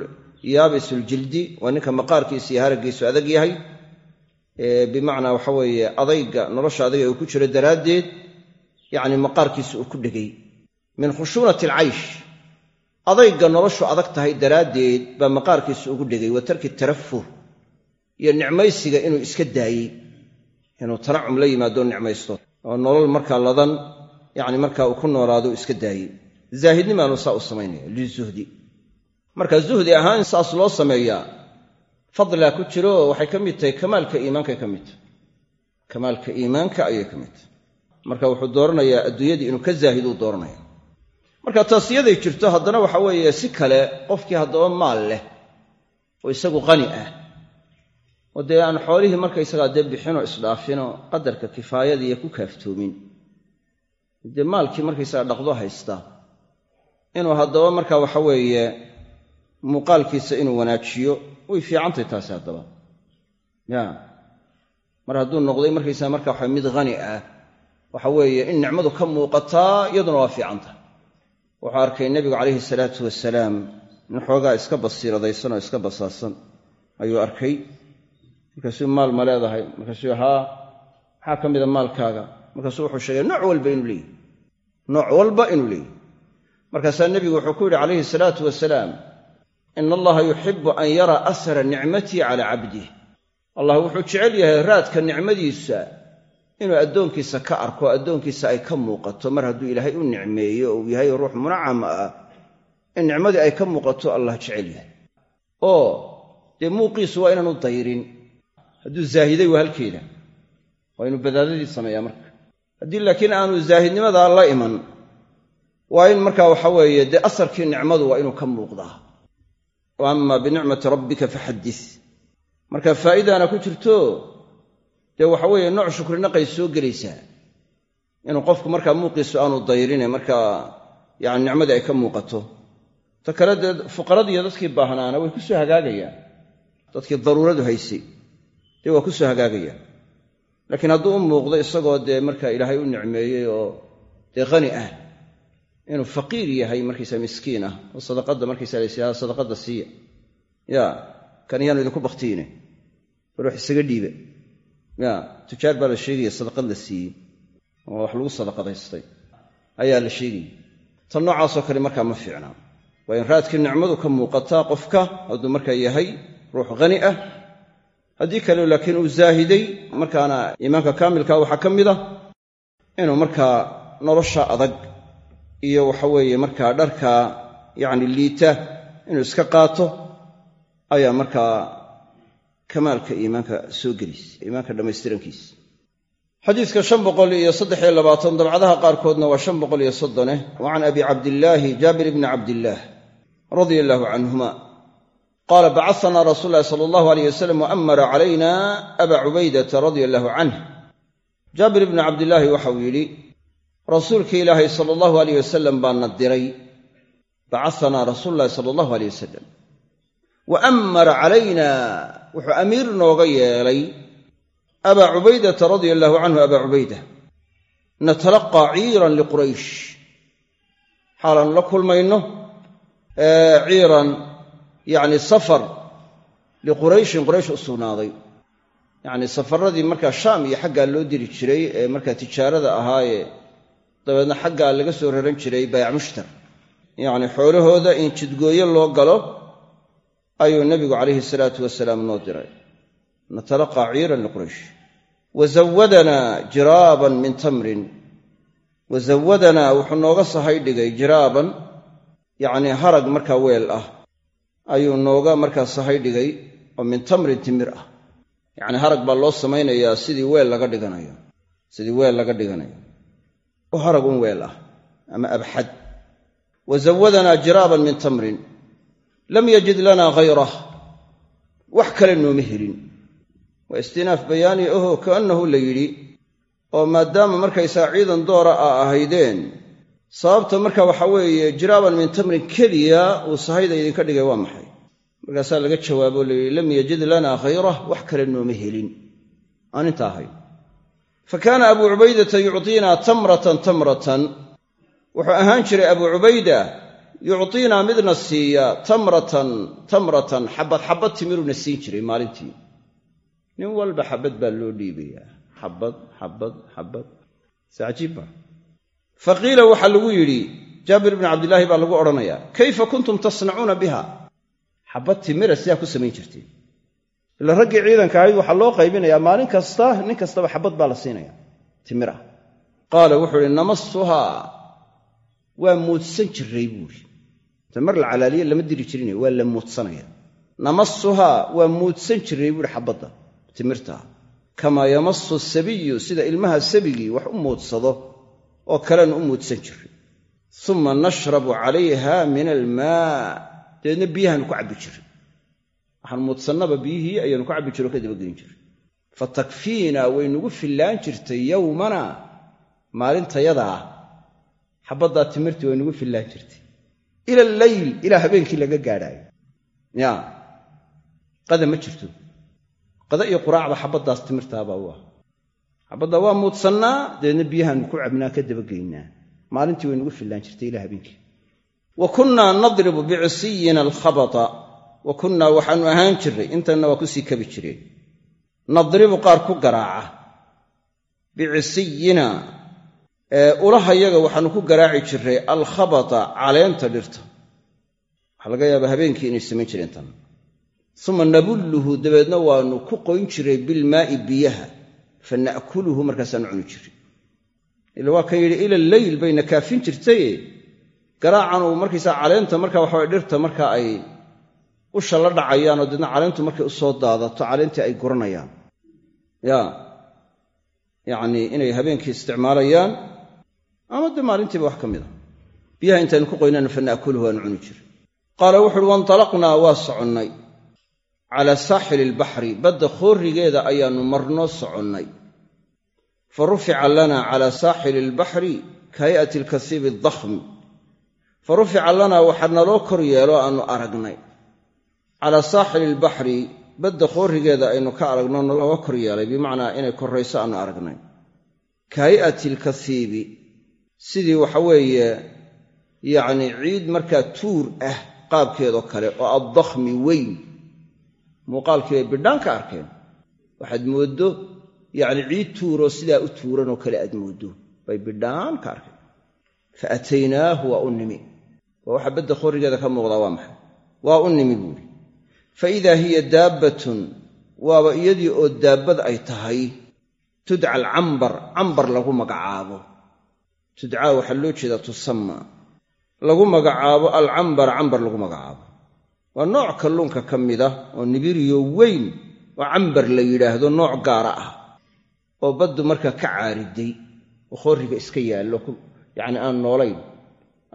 yaabisuljildi waa ninka maqaarkiisa iyo haraggiisu adag yahay. Bimacnaa waxa weeye adayga nolosha adayga uu ku jiro daraaddeed yacni maqaarkiisa uu ku dhegay. Min khushuunati alcaysh adayga noloshu adag tahay daraaddeed baa maqaarkiisa ugu dhegay wa tarki tarafuh iyo nicmaysiga inuu iska daayey inuu tanacum la yimaadoo nicmaysto oo nolol markaa ladan yacni markaa uu ku noolaado iska daayey zaahidnimaanu saa u samaynaya lizuhdi. Marka zuhdi ahaan saas loo sameeyaa fadlaa ku jiro waxay ka mid tahay kamaalka iimaankay ka mid tahay. Kamaalka iimaanka ayay ka mid tahay. Marka wuxuu dooranayaa adduunyadii inuu ka zaahiduu dooranaya marka taas yaday jirto haddana waxa weeye si kale qofkii haddaba maal leh oo isagu qani ah. Oo dee aan xoolihii markaysagaa dee bixinoo isdhaafinoo qadarka kifaayadiiyo ku kaaftoomin. Dee maalkii markaysaga dhaqdo haystaa inuu haddaba marka waxa weeye muuqaalkiisa inuu wanaajiyo way fiicantahy taasi haddaba. Ya. Mar hadduu noqday markaysaa marka waxa mid hani ah waxa weeye in nicmadu ka muuqataa iyaduna waa fiicantah wuxuu arkay nebigu calayhi salaatu wasalaam nin xoogaa iska basiiradaysan oo iska basaasan ayuu arkay. Markaasuu maal ma leedahay markaasuu haa maxaa ka mida maalkaaga. Markaasuu wuxuu sheegay nooc walba inuu leeyahy nooc walba inuu leeyahy markaasaa nebigu wuxuu ku yidhi calayhi salaatu wasalaam ina allaha yuxibu an yaraa asara nicmatii calaa cabdih allah wuxuu jecel yahay raadka nicmadiisa inuu addoonkiisa ka arko addoonkiisa ay ka muuqato mar hadduu ilaahay u nicmeeyo uu yahay ruux munacam ah in nicmadii ay ka muuqato allah jecel yahay. Oo dee muuqiisu waa inaanu dayrin. Hadduu zaahiday waa halkeeda. Waa inuu badaadadii sameeyaa marka. Haddii laakiin aanu zaahidnimadaa la iman waa in markaa waxa weeye dee asarkii nicmadu waa inuu ka muuqdaa. Wa ama binicmati rabbika faxaddis marka faa'idaana ku jirto dee waxa weeye nooc shukrinaqay soo gelaysaa. Inuu qofku markaa muuqiisu aanu dayrine markaa yani nicmadii ay ka muuqato. Ta kale dee fuqaradiiyo dadkii baahnaana way ku soo hagaagayaan. Dadkii daruuradu haysay dee waa ku soo hagaagayaan. Laakiin hadduu u muuqdo isagoo dee markaa ilaahay u nicmeeyey oo dee hani ah inuu faqiir yahay markaysa miskiin ah oo sadaqadda markaysa laysa sadaqadda siiya. Ya kan iyaanu idinku baktiine bal wax isaga dhiiba ya tujaar baa la sheegaya sadaqad la siiyey. Oo wax lagu sadaqadaystay. Ayaa la sheegaya tan noocaasoo kale markaa ma fiicnaa. Waa in raadkii nicmadu ka muuqataa qofka hadduu markaa yahay ruux hani ah. Haddii kale laakiin uu zaahiday markaana iimaanka kaamilka waxaa ka mid ah inuu markaa nolosha adag iyo waxa weeye markaa dharkaa yacni liita inuu iska qaato ayaa markaa kamaalka iimaanka soo gelaysa iimaanka dhammaystirankiisa xadiidka shan boqol iyo saddexiyo labaatan dabcadaha qaarkoodna waa shan boqol iyo soddoneh wa can abi cabdillaahi jaabir bni cabdillaah radia allaahu canhuma. Qaala bacaanaa rasuul ulahi sala allahu aleyh wasalam waamara calayna abaa cubaydata radia allahu canh jaabir ibni cabdillaahi waxau yidhi rasuulkii ilaahay sala allahu aleyh wasalam baana diray. Bacaanaa rasuulu ulahi sala allahu aleyh wasalam wa ammara wuxuu amiir nooga yeelay abaa cubaydata radia allahu canhu abaa cubayda. Natalaqaa ciiran liquraysh xaalaannu la kulmayno ciiran yacni safar liqurayshin quraysh u sugnaaday. Yacnii safaradii markaa shaam iyo xaggaa loo diri jiray ee markaa tijaarada ahaayee dabeedna xaggaa laga soo raran jiray bayc mushtar yacni xoolahooda in jidgooyo loo galo ayuu nebigu calayhi salaatu wasalaam noo diray. Natalaqaa ciiran liquraysh wa zawadanaa jiraaban min tamrin. Wa zawadanaa wuxuu nooga sahay dhigay jiraaban yacnii harag markaa weel ah. Ayuu nooga markaa sahay dhigay oo min tamrin timir ah. Yacnii harag baa loo samaynayaa sidii weel laga dhiganayo. Sidii weel laga dhiganayo. Oo harag un weel ah ama abxad. Wa zawadanaa jiraaban min tamrin lam yajid lanaa hayrah wax kale nooma helin. Waa istinaaf bayaani ahoo kaannahu la yidhi oo maadaama markaysaga ciidan doora a ahaydeen sababta marka waxaa weeye jiraaban min tamrin keliya uu sahayda idinka dhigay waa maxay? Markaasaa laga jawaabo la yidhi lam yajid lanaa hayrah wax kale nooma helin. Aan inta ahayn. Fa kaana abuu cubaydata yuctiinaa tamratan tamratan. Wuxuu ahaan jiray abuu cubayda yuctiinaa midna siiya tamratan tamratan xabad xabad timiruna siin jiray maalintii. nin walba xabad baa loo dhiibayaa. Xabad xabad xabad. Si cajiibba fa qiila waxaa lagu yidhi jaabir bni cabdilaahi baa lagu odhanayaa kayfa kuntum tasnacuuna biha? Xabad timira sidaa ku samayn jirtay. Ila raggii ciidanka ahayd waxaa loo qaybinayaa maalin kasta nin kastaba xabad baa la siinaya. Timir ah qaala wuxuu ihi namasuhaa waa muudsan jiray buuhi tamar la calaaliye lama diri jirin waa la muudsanaya. Namasuhaa waa muudsan jiray buuhi xabadda timirtaa kamaa yamasu sabiyu sida ilmaha sabigii wax u muudsado oo kalena u muudsan jiray. Uma nashrabu calayha min almaa dabeedna biyahaanu ku cabbi jiray. Waxaan muudsannaba biyihii ayaanu ku cabbi jiro ka dabageyn jiray. Fa takfiina way nugu fillaan jirtay yowmana maalintayadaa xabaddaa timirtii way nugu fillaan jirtay ila alleyl ilaa habeenkii laga gaadhaayo ya. Qada ma jirto. Qada iyo quraacda xabaddaas timirtaabaa u ah. Xabaddaa waa muudsannaa dabeedna biyahaanu ku cabnaa ka dabageynaa maalintii way nugu fillaan jirtay ilaa habeenkii. Wa kunnaa nadribu bicisiyina alkhabata. Wa kunnaa waxaanu ahaan jirray intanna waa ku sii kabi jireen. Nadribu qaar ku garaaca. Bicisiyina ulahayaga waxaanu ku garaaci jirray alkhabata caleenta dhirta. Waxaa laga yaabaa habeenkii inay samayn jireen tan. Uma nabulluhu dabeedna waanu ku qoyn jiray bilmaa'i biyaha fa na'kuluhu markaasaanu cuni jiray. Ila waa kan yidhi ila leyl bayna kaafin jirtaye garaacan uu markaysaa caleenta marka waxaway dhirta marka ay usha la dhacayaan oo deedna caleentu markay u soo daadato caleentii ay guranayaan. Ya yacnii inay habeenkii isticmaalayaan ama dee maalintiiba wax ka mid a biyaha intaynu ku qoynana fa na'kuluhu waanu cuni jiray. Qaala wuxu uhi waintalaqnaa waa soconnay. Calaa saaxili ilbaxri badda khoorrigeeda ayaannu marnoo soconnay. Fa rufica lana calaa saaxili ilbaxri ka hay'ati alkasiibi adakhm fa rufica lanaa waxaa naloo kor yeelo aannu aragnay. Calaa saaxili ilbaxri badda khoorrigeeda aynu ka aragno nalooga kor yeelay bimacnaa inay korrayso aannu aragnay. Ka hay'ati alkasiibi sidii waxa weeye yacnii ciid markaa tuur ah qaabkeedoo kale oo addakhmi weyn. Muuqaalkii bay bidhaan ka arkeen. Waxaad mooddo yacni ciid tuuroo sidaa u tuuranoo kale aad mooddo bay bidhaan ka arkeen. Fa ataynaahu waa u nimi. Waa waxa badda khorrigeeda ka muuqdaa waa maxay? Waa u nimi buuri fa idaa hiya daabbatun waaba iyadii oo daabbad ay tahay tudca alcambar cambar lagu magacaabo tudcaa waxaa loo jeedaa tusamma. Lagu magacaabo alcambar cambar lagu magacaabo. Waa nooc kalluunka ka mida oo nibiriyo weyn oo cambar la yidhaahdo nooc gaara ah oo baddu markaa ka caariday oo khoorriga iska yaallo yacni aan noolayn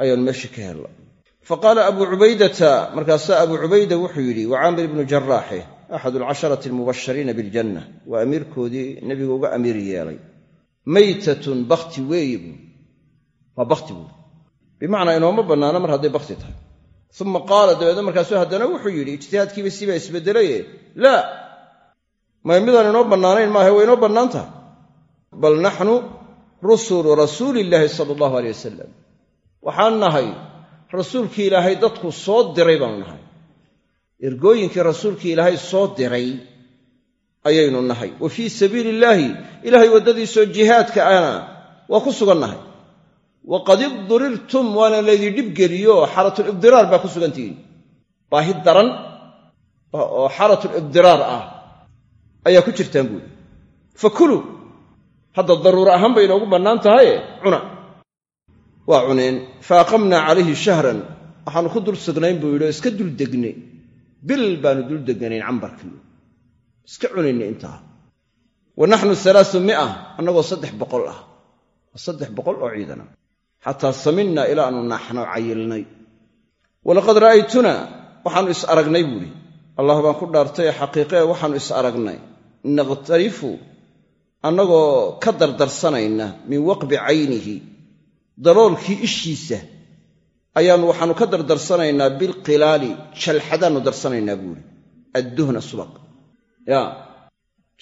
ayaanu meesha ka hella fa qaala abuu cubaydata markaasaa abuu cubayda wuxuu yidhi waa caamir ibnu jaraaxe axadu alcasharati almubashariina biljanna. Waa amiirkoodii nebigu uga amiir yeelay. Maytatun bakhti weeye buui waa bakhti buui bimacnaa inooma bannaana mar hadday bakhti tahay. Uma qaala dabeedna markaasuu haddana wuxuu yidhi ijtihaadkiiba sibaa isbeddelaye. Laa. May midaan inoo bannaanayn maaha way inoo bannaan tahay. Bal naxnu rusulu rasuuliillaahi sala allahu aleyh wasalam waxaan nahay rasuulkii ilaahay dadku soo diray baanu nahay. Ergooyinkii rasuulkii ilaahay soo diray ayaynu nahay. Wa fii sabiili illaahi ilaahay waddadiisoo jihaadka ana waa ku sugan nahay waqad iddurirtum waana laydin dhibgeliyo xaratulibdiraar baa ku sugantihiin baahi daran oo xaratulibdiraar ah ayaa ku jirtaan buuri fa kuluu hadda daruuro ahaan bay inoogu bannaan tahaye cuna waa cuneen fa aqamnaa calayhi shahran waxaanu ku dul sugnayn buu yidhi iska dul degnay bil baanu dul deganayn cambarkii iska cunaynay intaa wa naxnu alaasu mia annagoo saddex boqol ah saddex boqol oo ciidana xataa saminna ilaa aanu naaxno cayilnay. Walaqad ra'aytuna waxaannu is aragnay buuhi allah baan ku dhaartay ee xaqiiqee waxaannu is aragnay. Nakhtarifu annagoo ka dardarsanayna min waqbi caynihi daloolkii ishiisa ayaannu waxaannu ka dardarsanaynaa bilqilaali jalxadaannu darsanaynaa buuhi adduhna subaq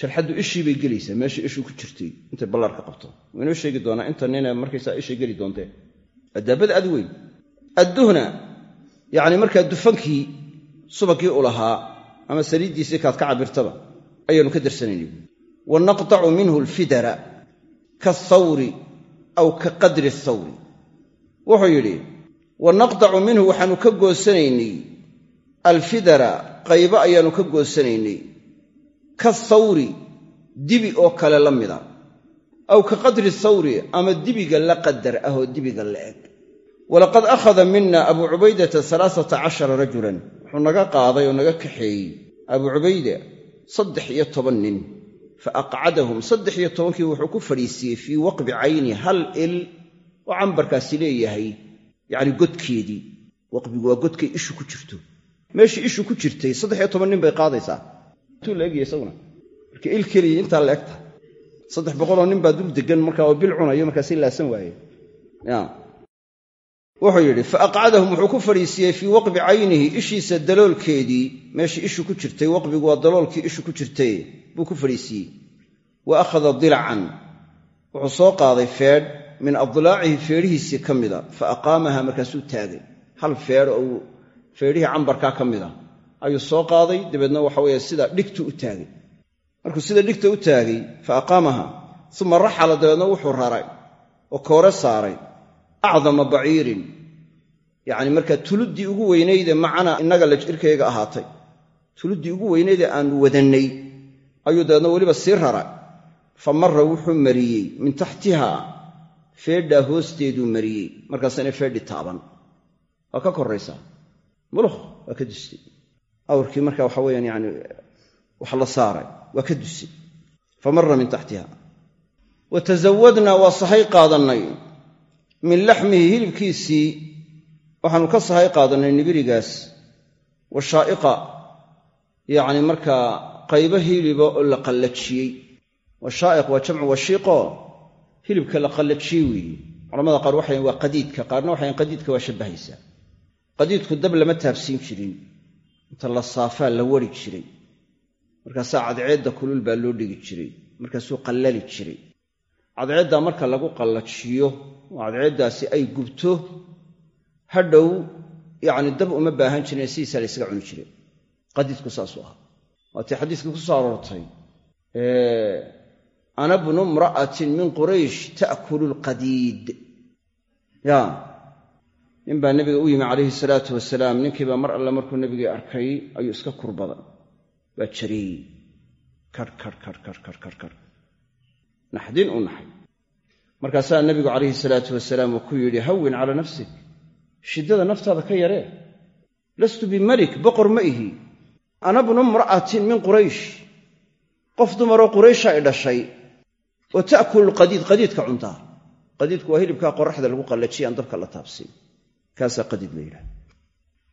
ya jalxaddu ishii bay gelaysaa meesha ishuu ku jirtay intay ballaarka qabto. Wuu inoo sheegi doonaa inta nina markaysaa ishay geli doontee? Adaabada ad weyn. Adduhna yacni markaa dufankii subagii u lahaa ama saliiddiisii kaad ka cabirtaba ayaanu ka darsanayna wa naqtacu minhu alfidara kathawri aw ka qadri athawri. Wuxuu yidhi wa naqtacu minhu waxaanu ka goosanaynay alfidara qaybo ayaannu ka goosanaynay kathawri dibi oo kale la mida. Aw ka qadri thawri ama dibiga la qadar ah oo dibiga la eg. Walaqad akhada mina abuu cubaydata alaasata cashara rajulan. Wuxuu naga qaaday oo naga kaxeeyey abuu cubayda saddex iyo toban nin. Fa aqcadahum saddex iyo tobankii wuxuu ku fadhiisiiyey fii waqbi cayni hal il oo cambarkaasi leeyahay yacni godkeedii. Waqbigu waa godkay ishu ku jirto. Meeshii ishu ku jirtay saddex iyo toban nin bay qaadaysaa intuu la egya isaguna. Marka il keliya intaa la egta. Saddex boqoloo nin baa dul degan markaa oo bil cunayo markaasi laasan waaye. Wuxuu yidhi fa aqcadahum wuxuu ku fadhiisiiyey fii waqbi caynihi ishiisa daloolkeedii. Meeshii ishu ku jirtay waqbigu waa daloolkii ishu ku jirtay buu ku fadhiisiiyey wa akhada dilacan wuxuu soo qaaday feedh min adlaacihi feedhihiisii ka mida. Fa aqaamaha markaasuu taagay. Hal feedh oo feedhihii cambarkaa ka mida ayuu soo qaaday. Dabeedna waxa weeye sida dhigtu u taagay. Markuu sida dhigta u taagay fa aqaamaha uma raxala dabeedna wuxuu raray oo koore saaray. Acdama baciirin. Yacni markaa tuluddii ugu weynaydee macana innaga la jirkayga ahaatay. Tuluddii ugu weynaydee aanu wadannay. Ayuu dabeedna weliba sii rara fa marra wuxuu mariyey. Min taxtiha feedhaa hoosteeduu mariyey. Markaasana feedhi taaban. Waa ka koraysaa mulukh waa ka dustay awrkii marka waxa weyaan yani wax la saaray waa ka dusay fa marra min taxtiha. Wa waa sahay qaadannay. Min laxmihi hilibkiisii waxaanu ka sahay qaadannay nibirigaas. Wa shaa'iqa yacni markaa qaybo hiliba oo la qallajiyey. Washaa'iq waa jamcu washiiqo hilibka la qallajiyey weeye culamada qaar waxayn waa qadiidka qaarna waxayn qadiidka waa shabbahaysaa qadiidku dab lama taabsiin jirin inta la saafaa la wari jiray. Markaasaa cadceedda kulul baa loo dhigi jiray. Markaasuu qallali jiray. Cadceeddaa marka lagu qallajiyo oo cadceeddaasi ay gubto hadhow yacni dab uma baahan jireen sidiisaa la ysaga cuni jiray. Qadiidku saasuu ahaa waatii xadiiskii ku soo aroortay. Ana bnu imra'atin min quraysh ta'kulu lqadiid ya nin baa nebiga u yimi calayhi salaatu wasalaam ninkiibaa mar alle markuu nebigii arkay ayuu iska kurbaday waa jareeyey karh karh karh karh karh karh karh naxdin u naxay. Markaasaa nebigu calayhi salaatu wasalaam uu ku yidhi hawin calaa nafsik. Shiddada naftaada ka yaree. Lastu bimalik boqor ma ihi. Ana bnu imra'atin min quraysh. Qof dumaroo quraysha i dhashay. Oo ta'kulu lqadiid qadiidka cuntaa qadiidku waa hilibkaa qoraxda lagu qallajiya aan dabka la taabsiin kaasaa qadiid la yidhaha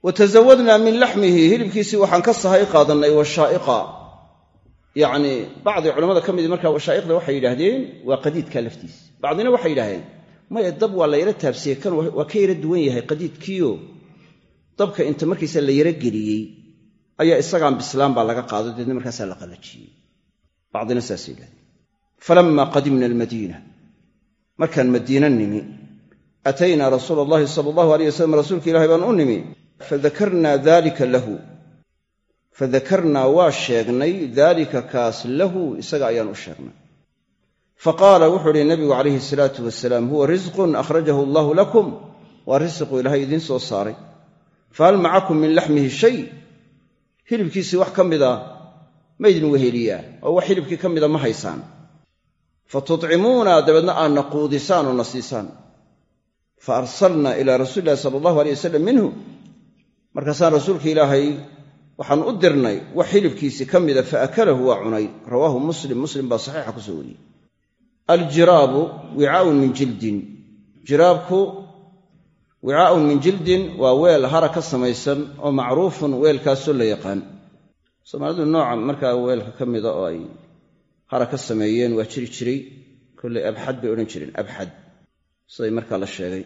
wa tasawadnaa min laxmihi hilibkiisii waxaan ka sahay qaadannay washaa'iqa yacni bacdi culamada ka midi markaa washaa'iqda waxay yidhaahdeen waa qadiidkaa laftiisa bacdina waxay yidhaahdeen maya dab waa la yara taabsiyey kan waa ka yara duwan yahay qadiidkiio dabka inta markiisa la yara geliyey ayaa isagaan bislaan baa laga qaado deedna markaasaa la qallajiyey bacdina saasay yidhahdeen falamma qadimna almadiina. Markaan madiina nimi ataynaa rasuula allahi sala allahu alayh wasalam rasuulka ilahi baan u nimi fadakarnaa dalika lahu fadakarnaa waa sheegnay daalika kaas lahu isaga ayaan u sheegnay faqaala wuxuu uhi nabigu calayhi salaatu wasalaam huwa risqun akhrajahu allahu lakum waa risqu ilaahay idiin soo saaray fahal macakum min laxmihi shay hilibkiisii wax ka mida ma idin weheliyaa oo wax hilibkii ka mida ma haysaan fa tutcimuuna dabeedna aadna quudisaan oo na siisaan fa arsalnaa ilaa rasuuli illahi sala allahu alay wasalam minhu. Markaasaan rasuulka ilaahay waxaan u dirnay wax hilibkiisii ka mida fa akalahu waa cunay. Rawaahu muslim. Muslim baa saxiixa ku soo wariyey. Aljiraabu wicaaun min jildin. Jiraabku wicaaun min jildin waa weel hara ka samaysan oo macruufun weelkaasoo la yaqaan. Soomaalidu nooca markaa weelka ka mida oo ay hara ka sameeyeen waa jiri jiray. Kollay abxad bay odhan jireen abxad siday markaa la sheegay.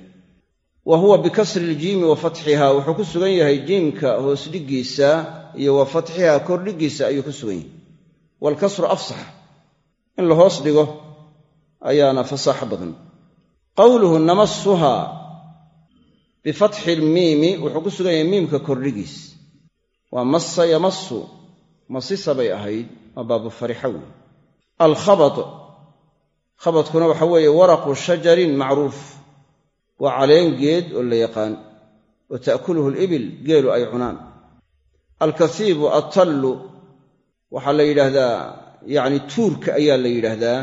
Wa huwa bikasri iljiimi wa fatxiha wuxuu ku sugan yahay jiimka hoosdhiggiisa iyo wa fatxiha kordhiggiisa ayuu ku sugan yahay. Waalkasru afsax in la hoos dhigo ayaana fasaaxo badan. Qowluhu namasuha bifatxi ilmiimi wuxuu ku sugan yahay miimka kordhigiis waa massa yamasu masisa bay ahayd waa baabu farixa wey alkhabad khabadkuna waxa weeye waraqu shajarin macruuf. Waa caleen geed oo la yaqaan. Wa ta'kuluhu libil geelu ay cunaan. Alkasiibu attallu waxaa la yidhaahdaa yacni tuurka ayaa la yidhaahdaa.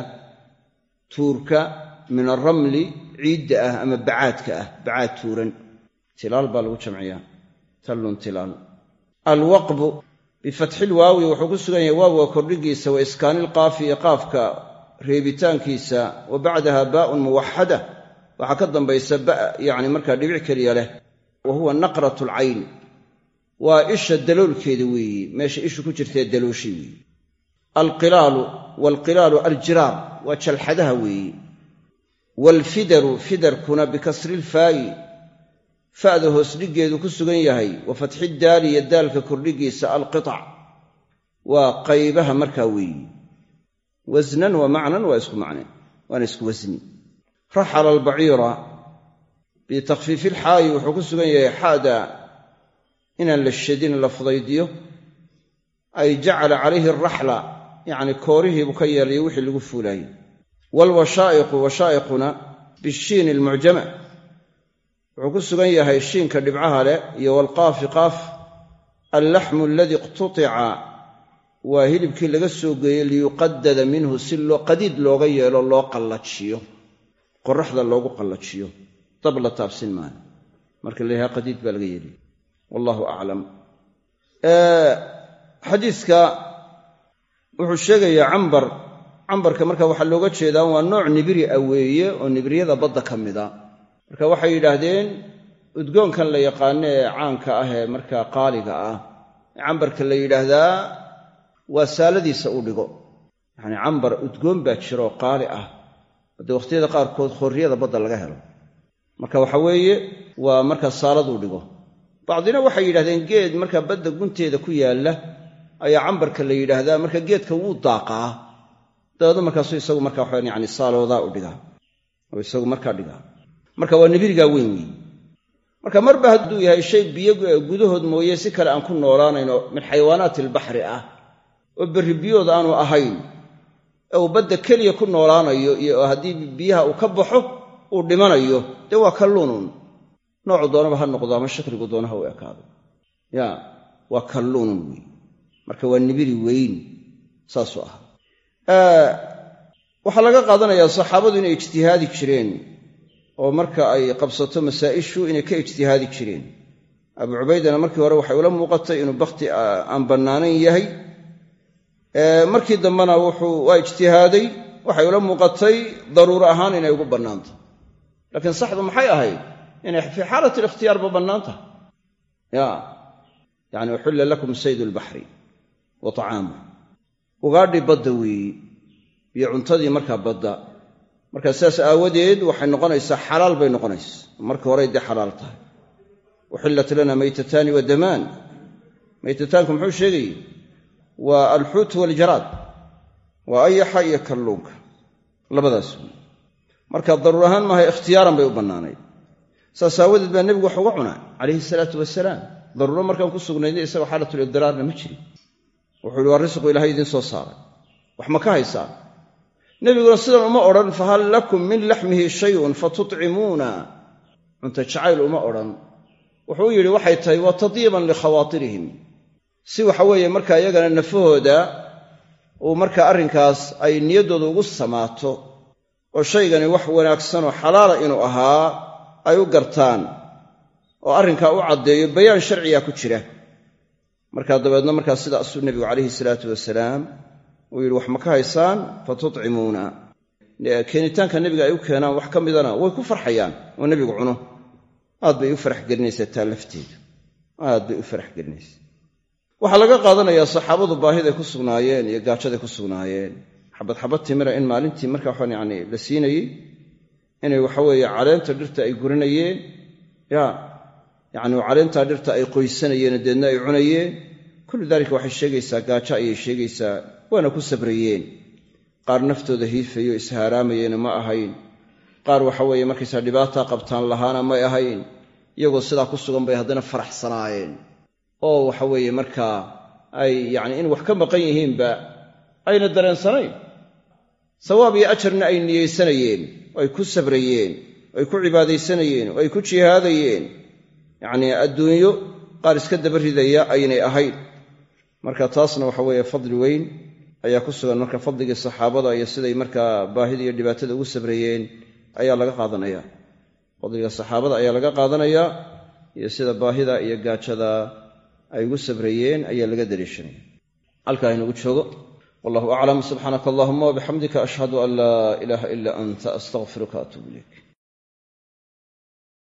Tuurka min alramli ciidda ah ama bacaadka ah bacaad tuuran. Tilaal baa lagu jamciyaa. Tallun tilaal. Alwaqbu bifatxilwaawi wuxuu ku sugan yahay waawga kordhigiisa wa iskaanilqaafi iyo qaafka reebitaankiisa wa bacdaha baa'un muwaxada waxaa ka dambaysa ba yacni markaa dhibic keliya leh wa huwa naqrat alcayn waa isha daloolkeeda weeye meesha ishu ku jirtae dalooshi weeye alqilaalu waalqilaalu aljiraar waa jalxadaha weeye waalfidaru fidarkuna bikasrilfaayi fa'da hoos dhiggeedu ku sugan yahay wa fatxi daali iyo daalka kordhigiisa alqitac waa qaybaha markaa weeye wasnan wa macnan waa isku macne waana isku wasni. Raxala albaciira bitakfiifi ilxaayi wuxuu ku sugan yahay xaada inaan la shadin la fudaydiyo. Ay jacala calayhi araxla yacni koorihiibuu ka yeelayo wixii lagu fuulaayey waalwashaa'iqu washaa'iquna bishiini almucjama. Wuxuu ku sugan yahay shiinka dhibcaha iyo waalqaafi qaaf allaxmu waa hilibkii laga soo geeyey liyuqadada minhu si loo qadiid looga yeelo loo qallajiyo. Qoraxda loogu qallajiyo. Dab la taabsin maayo. Marka la qadiid baa laga yeeliya wallahu aclam xadiiska wuxuu sheegayaa cambar. Cambarka marka waxaa looga jeedaa waa nooc nibiri ah weeye oo nibiryada badda ka mida. Marka waxay yidhaahdeen udgoonkan la yaqaano ee caanka ah ee markaa qaaliga ah. Ee cambarka la yidhaahdaa waa saaladiisa u dhigo. Yacanii cambar udgoon baa jiraoo qaali ah. Haddee wakhtiyada qaarkood khorriyada badda laga helo. Marka waxa weeye waa markaa saaladuu dhigo. Bacdina waxay yidhahdeen geed markaa badda gunteeda ku yaalla ayaa cambarka la yidhaahdaa. Marka geedka wuu daaqaa. Dabeedna markaasu isagu markaa waxaan yani saaloodaa u dhigaa. Oo isagu markaa dhigaa. Marka waa nibirigaa weyn weeye marka marba hadduu yahay shay biyo gudahood mooye si kale aan ku noolaanayno min xayawaanaati albaxri ah oo berri biyood aanu ahayn ee uu badda keliya ku noolaanayo iyo haddii biyaha uu ka baxo uu dhimanayo dee waa kalluunun noocu doonaba ha noqdo ama shakligu doonaha u ekaado. Ya waa kalluunun weeye marka waa nibiri weyn saasuu ahaa waxaa laga qaadanayaa saxaabadu inay ijtihaadi jireen oo marka ay qabsato masaa'ishu inay ka ijtihaadi jireen. Abu cubaydana markii hore waxay ula muuqatay inuu bakhti aan bannaanayn yahay markii dambena waa ijtihaaday waxay ula muuqatay daruuro ahaan inay ugu bannaantah laakiin saxdu maxay ahayd? Inay fii xaalati alikhtiyaarba bannaan tahay ya. Yacni uxilla lakum saydu lbaxri wa tacaamuh ugaadhii badda weeye iyo cuntadii markaa badda. Markaa sidaas aawadeed waxay noqonaysaa xalaal bay noqonaysa markii horey dee xalaal tahay. Uxillat lana maytataani wa damaan. Maytataanku muxuu sheegayey waa alxuut waljaraad waa ayaxa iyo kalluunka labadaas. Marka daruur ahaan maaha ikhtiyaaran bay u bannaanayd. Saas aawadeed baa nebigu wax uga cunaa calayhi salaatu wasalaam daruuro markaan ku sugnaydna isagoo xaalatulibdiraarna ma jirin. Wuxuu ihi waa risqu ilahay idiin soo saaray. Wax ma ka haysaan nebiguna sidan uma odhan fahal lakum min laxmihi shayun fatutcimuuna cunta jacayl uma odhan. Wuxuu yidhi waxay tahay waa tadyiiban likhawaatirihim si waxa weeye markaa iyagana nafahooda uu markaa arrinkaas ay niyaddooda ugu samaato oo shaygani wax wanaagsanoo xalaala inuu ahaa ay u gartaan oo arrinkaa u caddeeyo bayaan sharciga ku jira. Markaa dabeedna markaa sidaasuu nebigu calayhi salaatu wasalaam uu yidhi wax ma ka haysaan? Fatutcimuuna keenitaanka nebiga ay u keenaan wax ka midana way ku farxayaan oo nebigu cuno. Aad bay u farax gelinaysaa taa lafteedu aad bay u farax gelinaysaa waxaa laga qaadanayaa saxaabadu baahiday ku sugnaayeen iyo gaajaday ku sugnaayeen. Xabad xabad timira in maalintii marka waxaan yani la siinayey inay waxaweeye caleenta dhirta ay guranayeen ya yacni caleentaa dhirta ay qoysanayeen deedna ay cunayeen. Kullu daalika waxay sheegaysaa gaajo ayay sheegaysaa waana ku sabrayeen qaar naftooda hiifayo ishaaraamayeena ma ahayn. Qaar waxa weeye markaysaa dhibaataa qabtaan lahaana may ahayn. Iyagoo sidaa ku sugan bay haddana faraxsanaayeen oo waxa weeye markaa ay yacni in wax ka maqan yihiinba ayna dareensanayn sawaab iyo ajarna ay niyeysanayeen oo ay ku sabrayeen oo ay ku cibaadaysanayeen oo ay ku jihaadayeen. Yacnii adduunyo qaar iska daba ridaya aynay ahayn. Marka taasna waxa weeye fadli weyn ayaa ku sugan. Marka fadligii saxaabada iyo siday markaa baahida iyo dhibaatada ugu sabrayeen ayaa laga qaadanaya. Fadliga saxaabada ayaa laga qaadanayaa iyo sida baahida iyo gaajada ay ugu sabrayeen ayaa laga daliishanaya halkaa inagu joogo wallahu aclam subxaanaka allahuma wabixamdika ashhadu an laa ilaaha ila anta astaqfiruka atuub ilayk